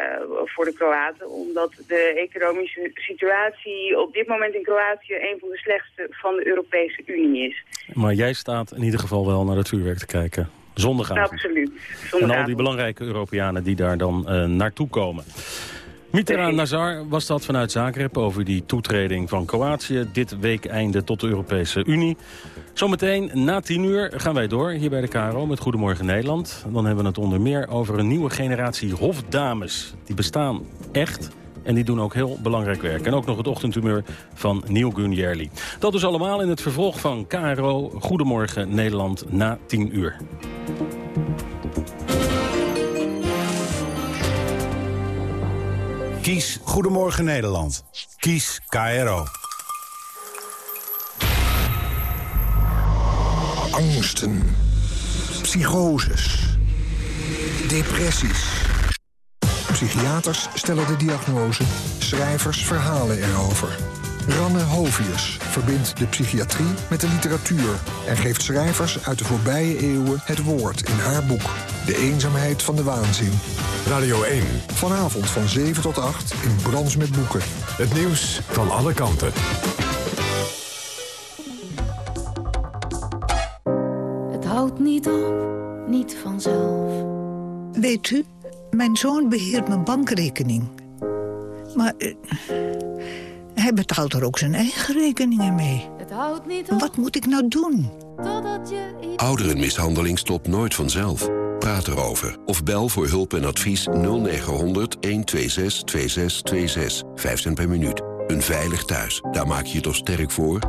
voor de Kroaten. Omdat de economische situatie op dit moment in Kroatië een van de slechtste van de Europese Unie is. Maar jij staat in ieder geval wel naar het vuurwerk te kijken. Zondagavond. Absoluut. En al die belangrijke Europeanen die daar dan uh, naartoe komen. Mitra Nazar was dat vanuit Zagreb over die toetreding van Kroatië... dit weekeinde tot de Europese Unie. Zometeen na tien uur gaan wij door hier bij de KRO met Goedemorgen Nederland. Dan hebben we het onder meer over een nieuwe generatie hofdames. Die bestaan echt en die doen ook heel belangrijk werk. En ook nog het ochtendhumeur van Neil Gunjerli. Dat dus allemaal in het vervolg van KRO Goedemorgen Nederland na 10 uur. Kies Goedemorgen Nederland. Kies KRO. Angsten. Psychoses. Depressies. Psychiaters stellen de diagnose, schrijvers verhalen erover. Ranne Hovius verbindt de psychiatrie met de literatuur... en geeft schrijvers uit de voorbije eeuwen het woord in haar boek. De eenzaamheid van de waanzin. Radio 1. Vanavond van 7 tot 8 in Brans met Boeken. Het nieuws van alle kanten. Het houdt niet op, niet vanzelf. Weet u, mijn zoon beheert mijn bankrekening. Maar uh, hij betaalt er ook zijn eigen rekeningen mee. Het houdt niet op. Wat moet ik nou doen? Ouderenmishandeling stopt nooit vanzelf. Of bel voor hulp en advies 0900 126 2626. 5 cent per minuut. Een veilig thuis. Daar maak je je toch sterk voor?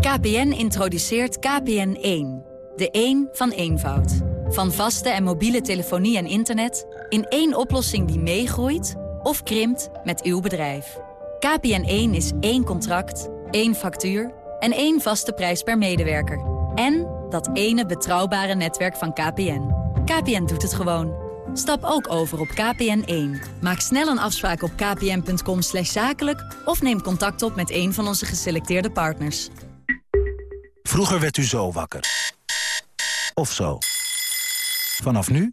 KPN introduceert KPN1. De 1 van eenvoud. Van vaste en mobiele telefonie en internet... in één oplossing die meegroeit of krimpt met uw bedrijf. KPN1 is één contract, één factuur en één vaste prijs per medewerker. En dat ene betrouwbare netwerk van KPN. KPN doet het gewoon. Stap ook over op KPN1. Maak snel een afspraak op kpn.com zakelijk... of neem contact op met een van onze geselecteerde partners. Vroeger werd u zo wakker. Of zo. Vanaf nu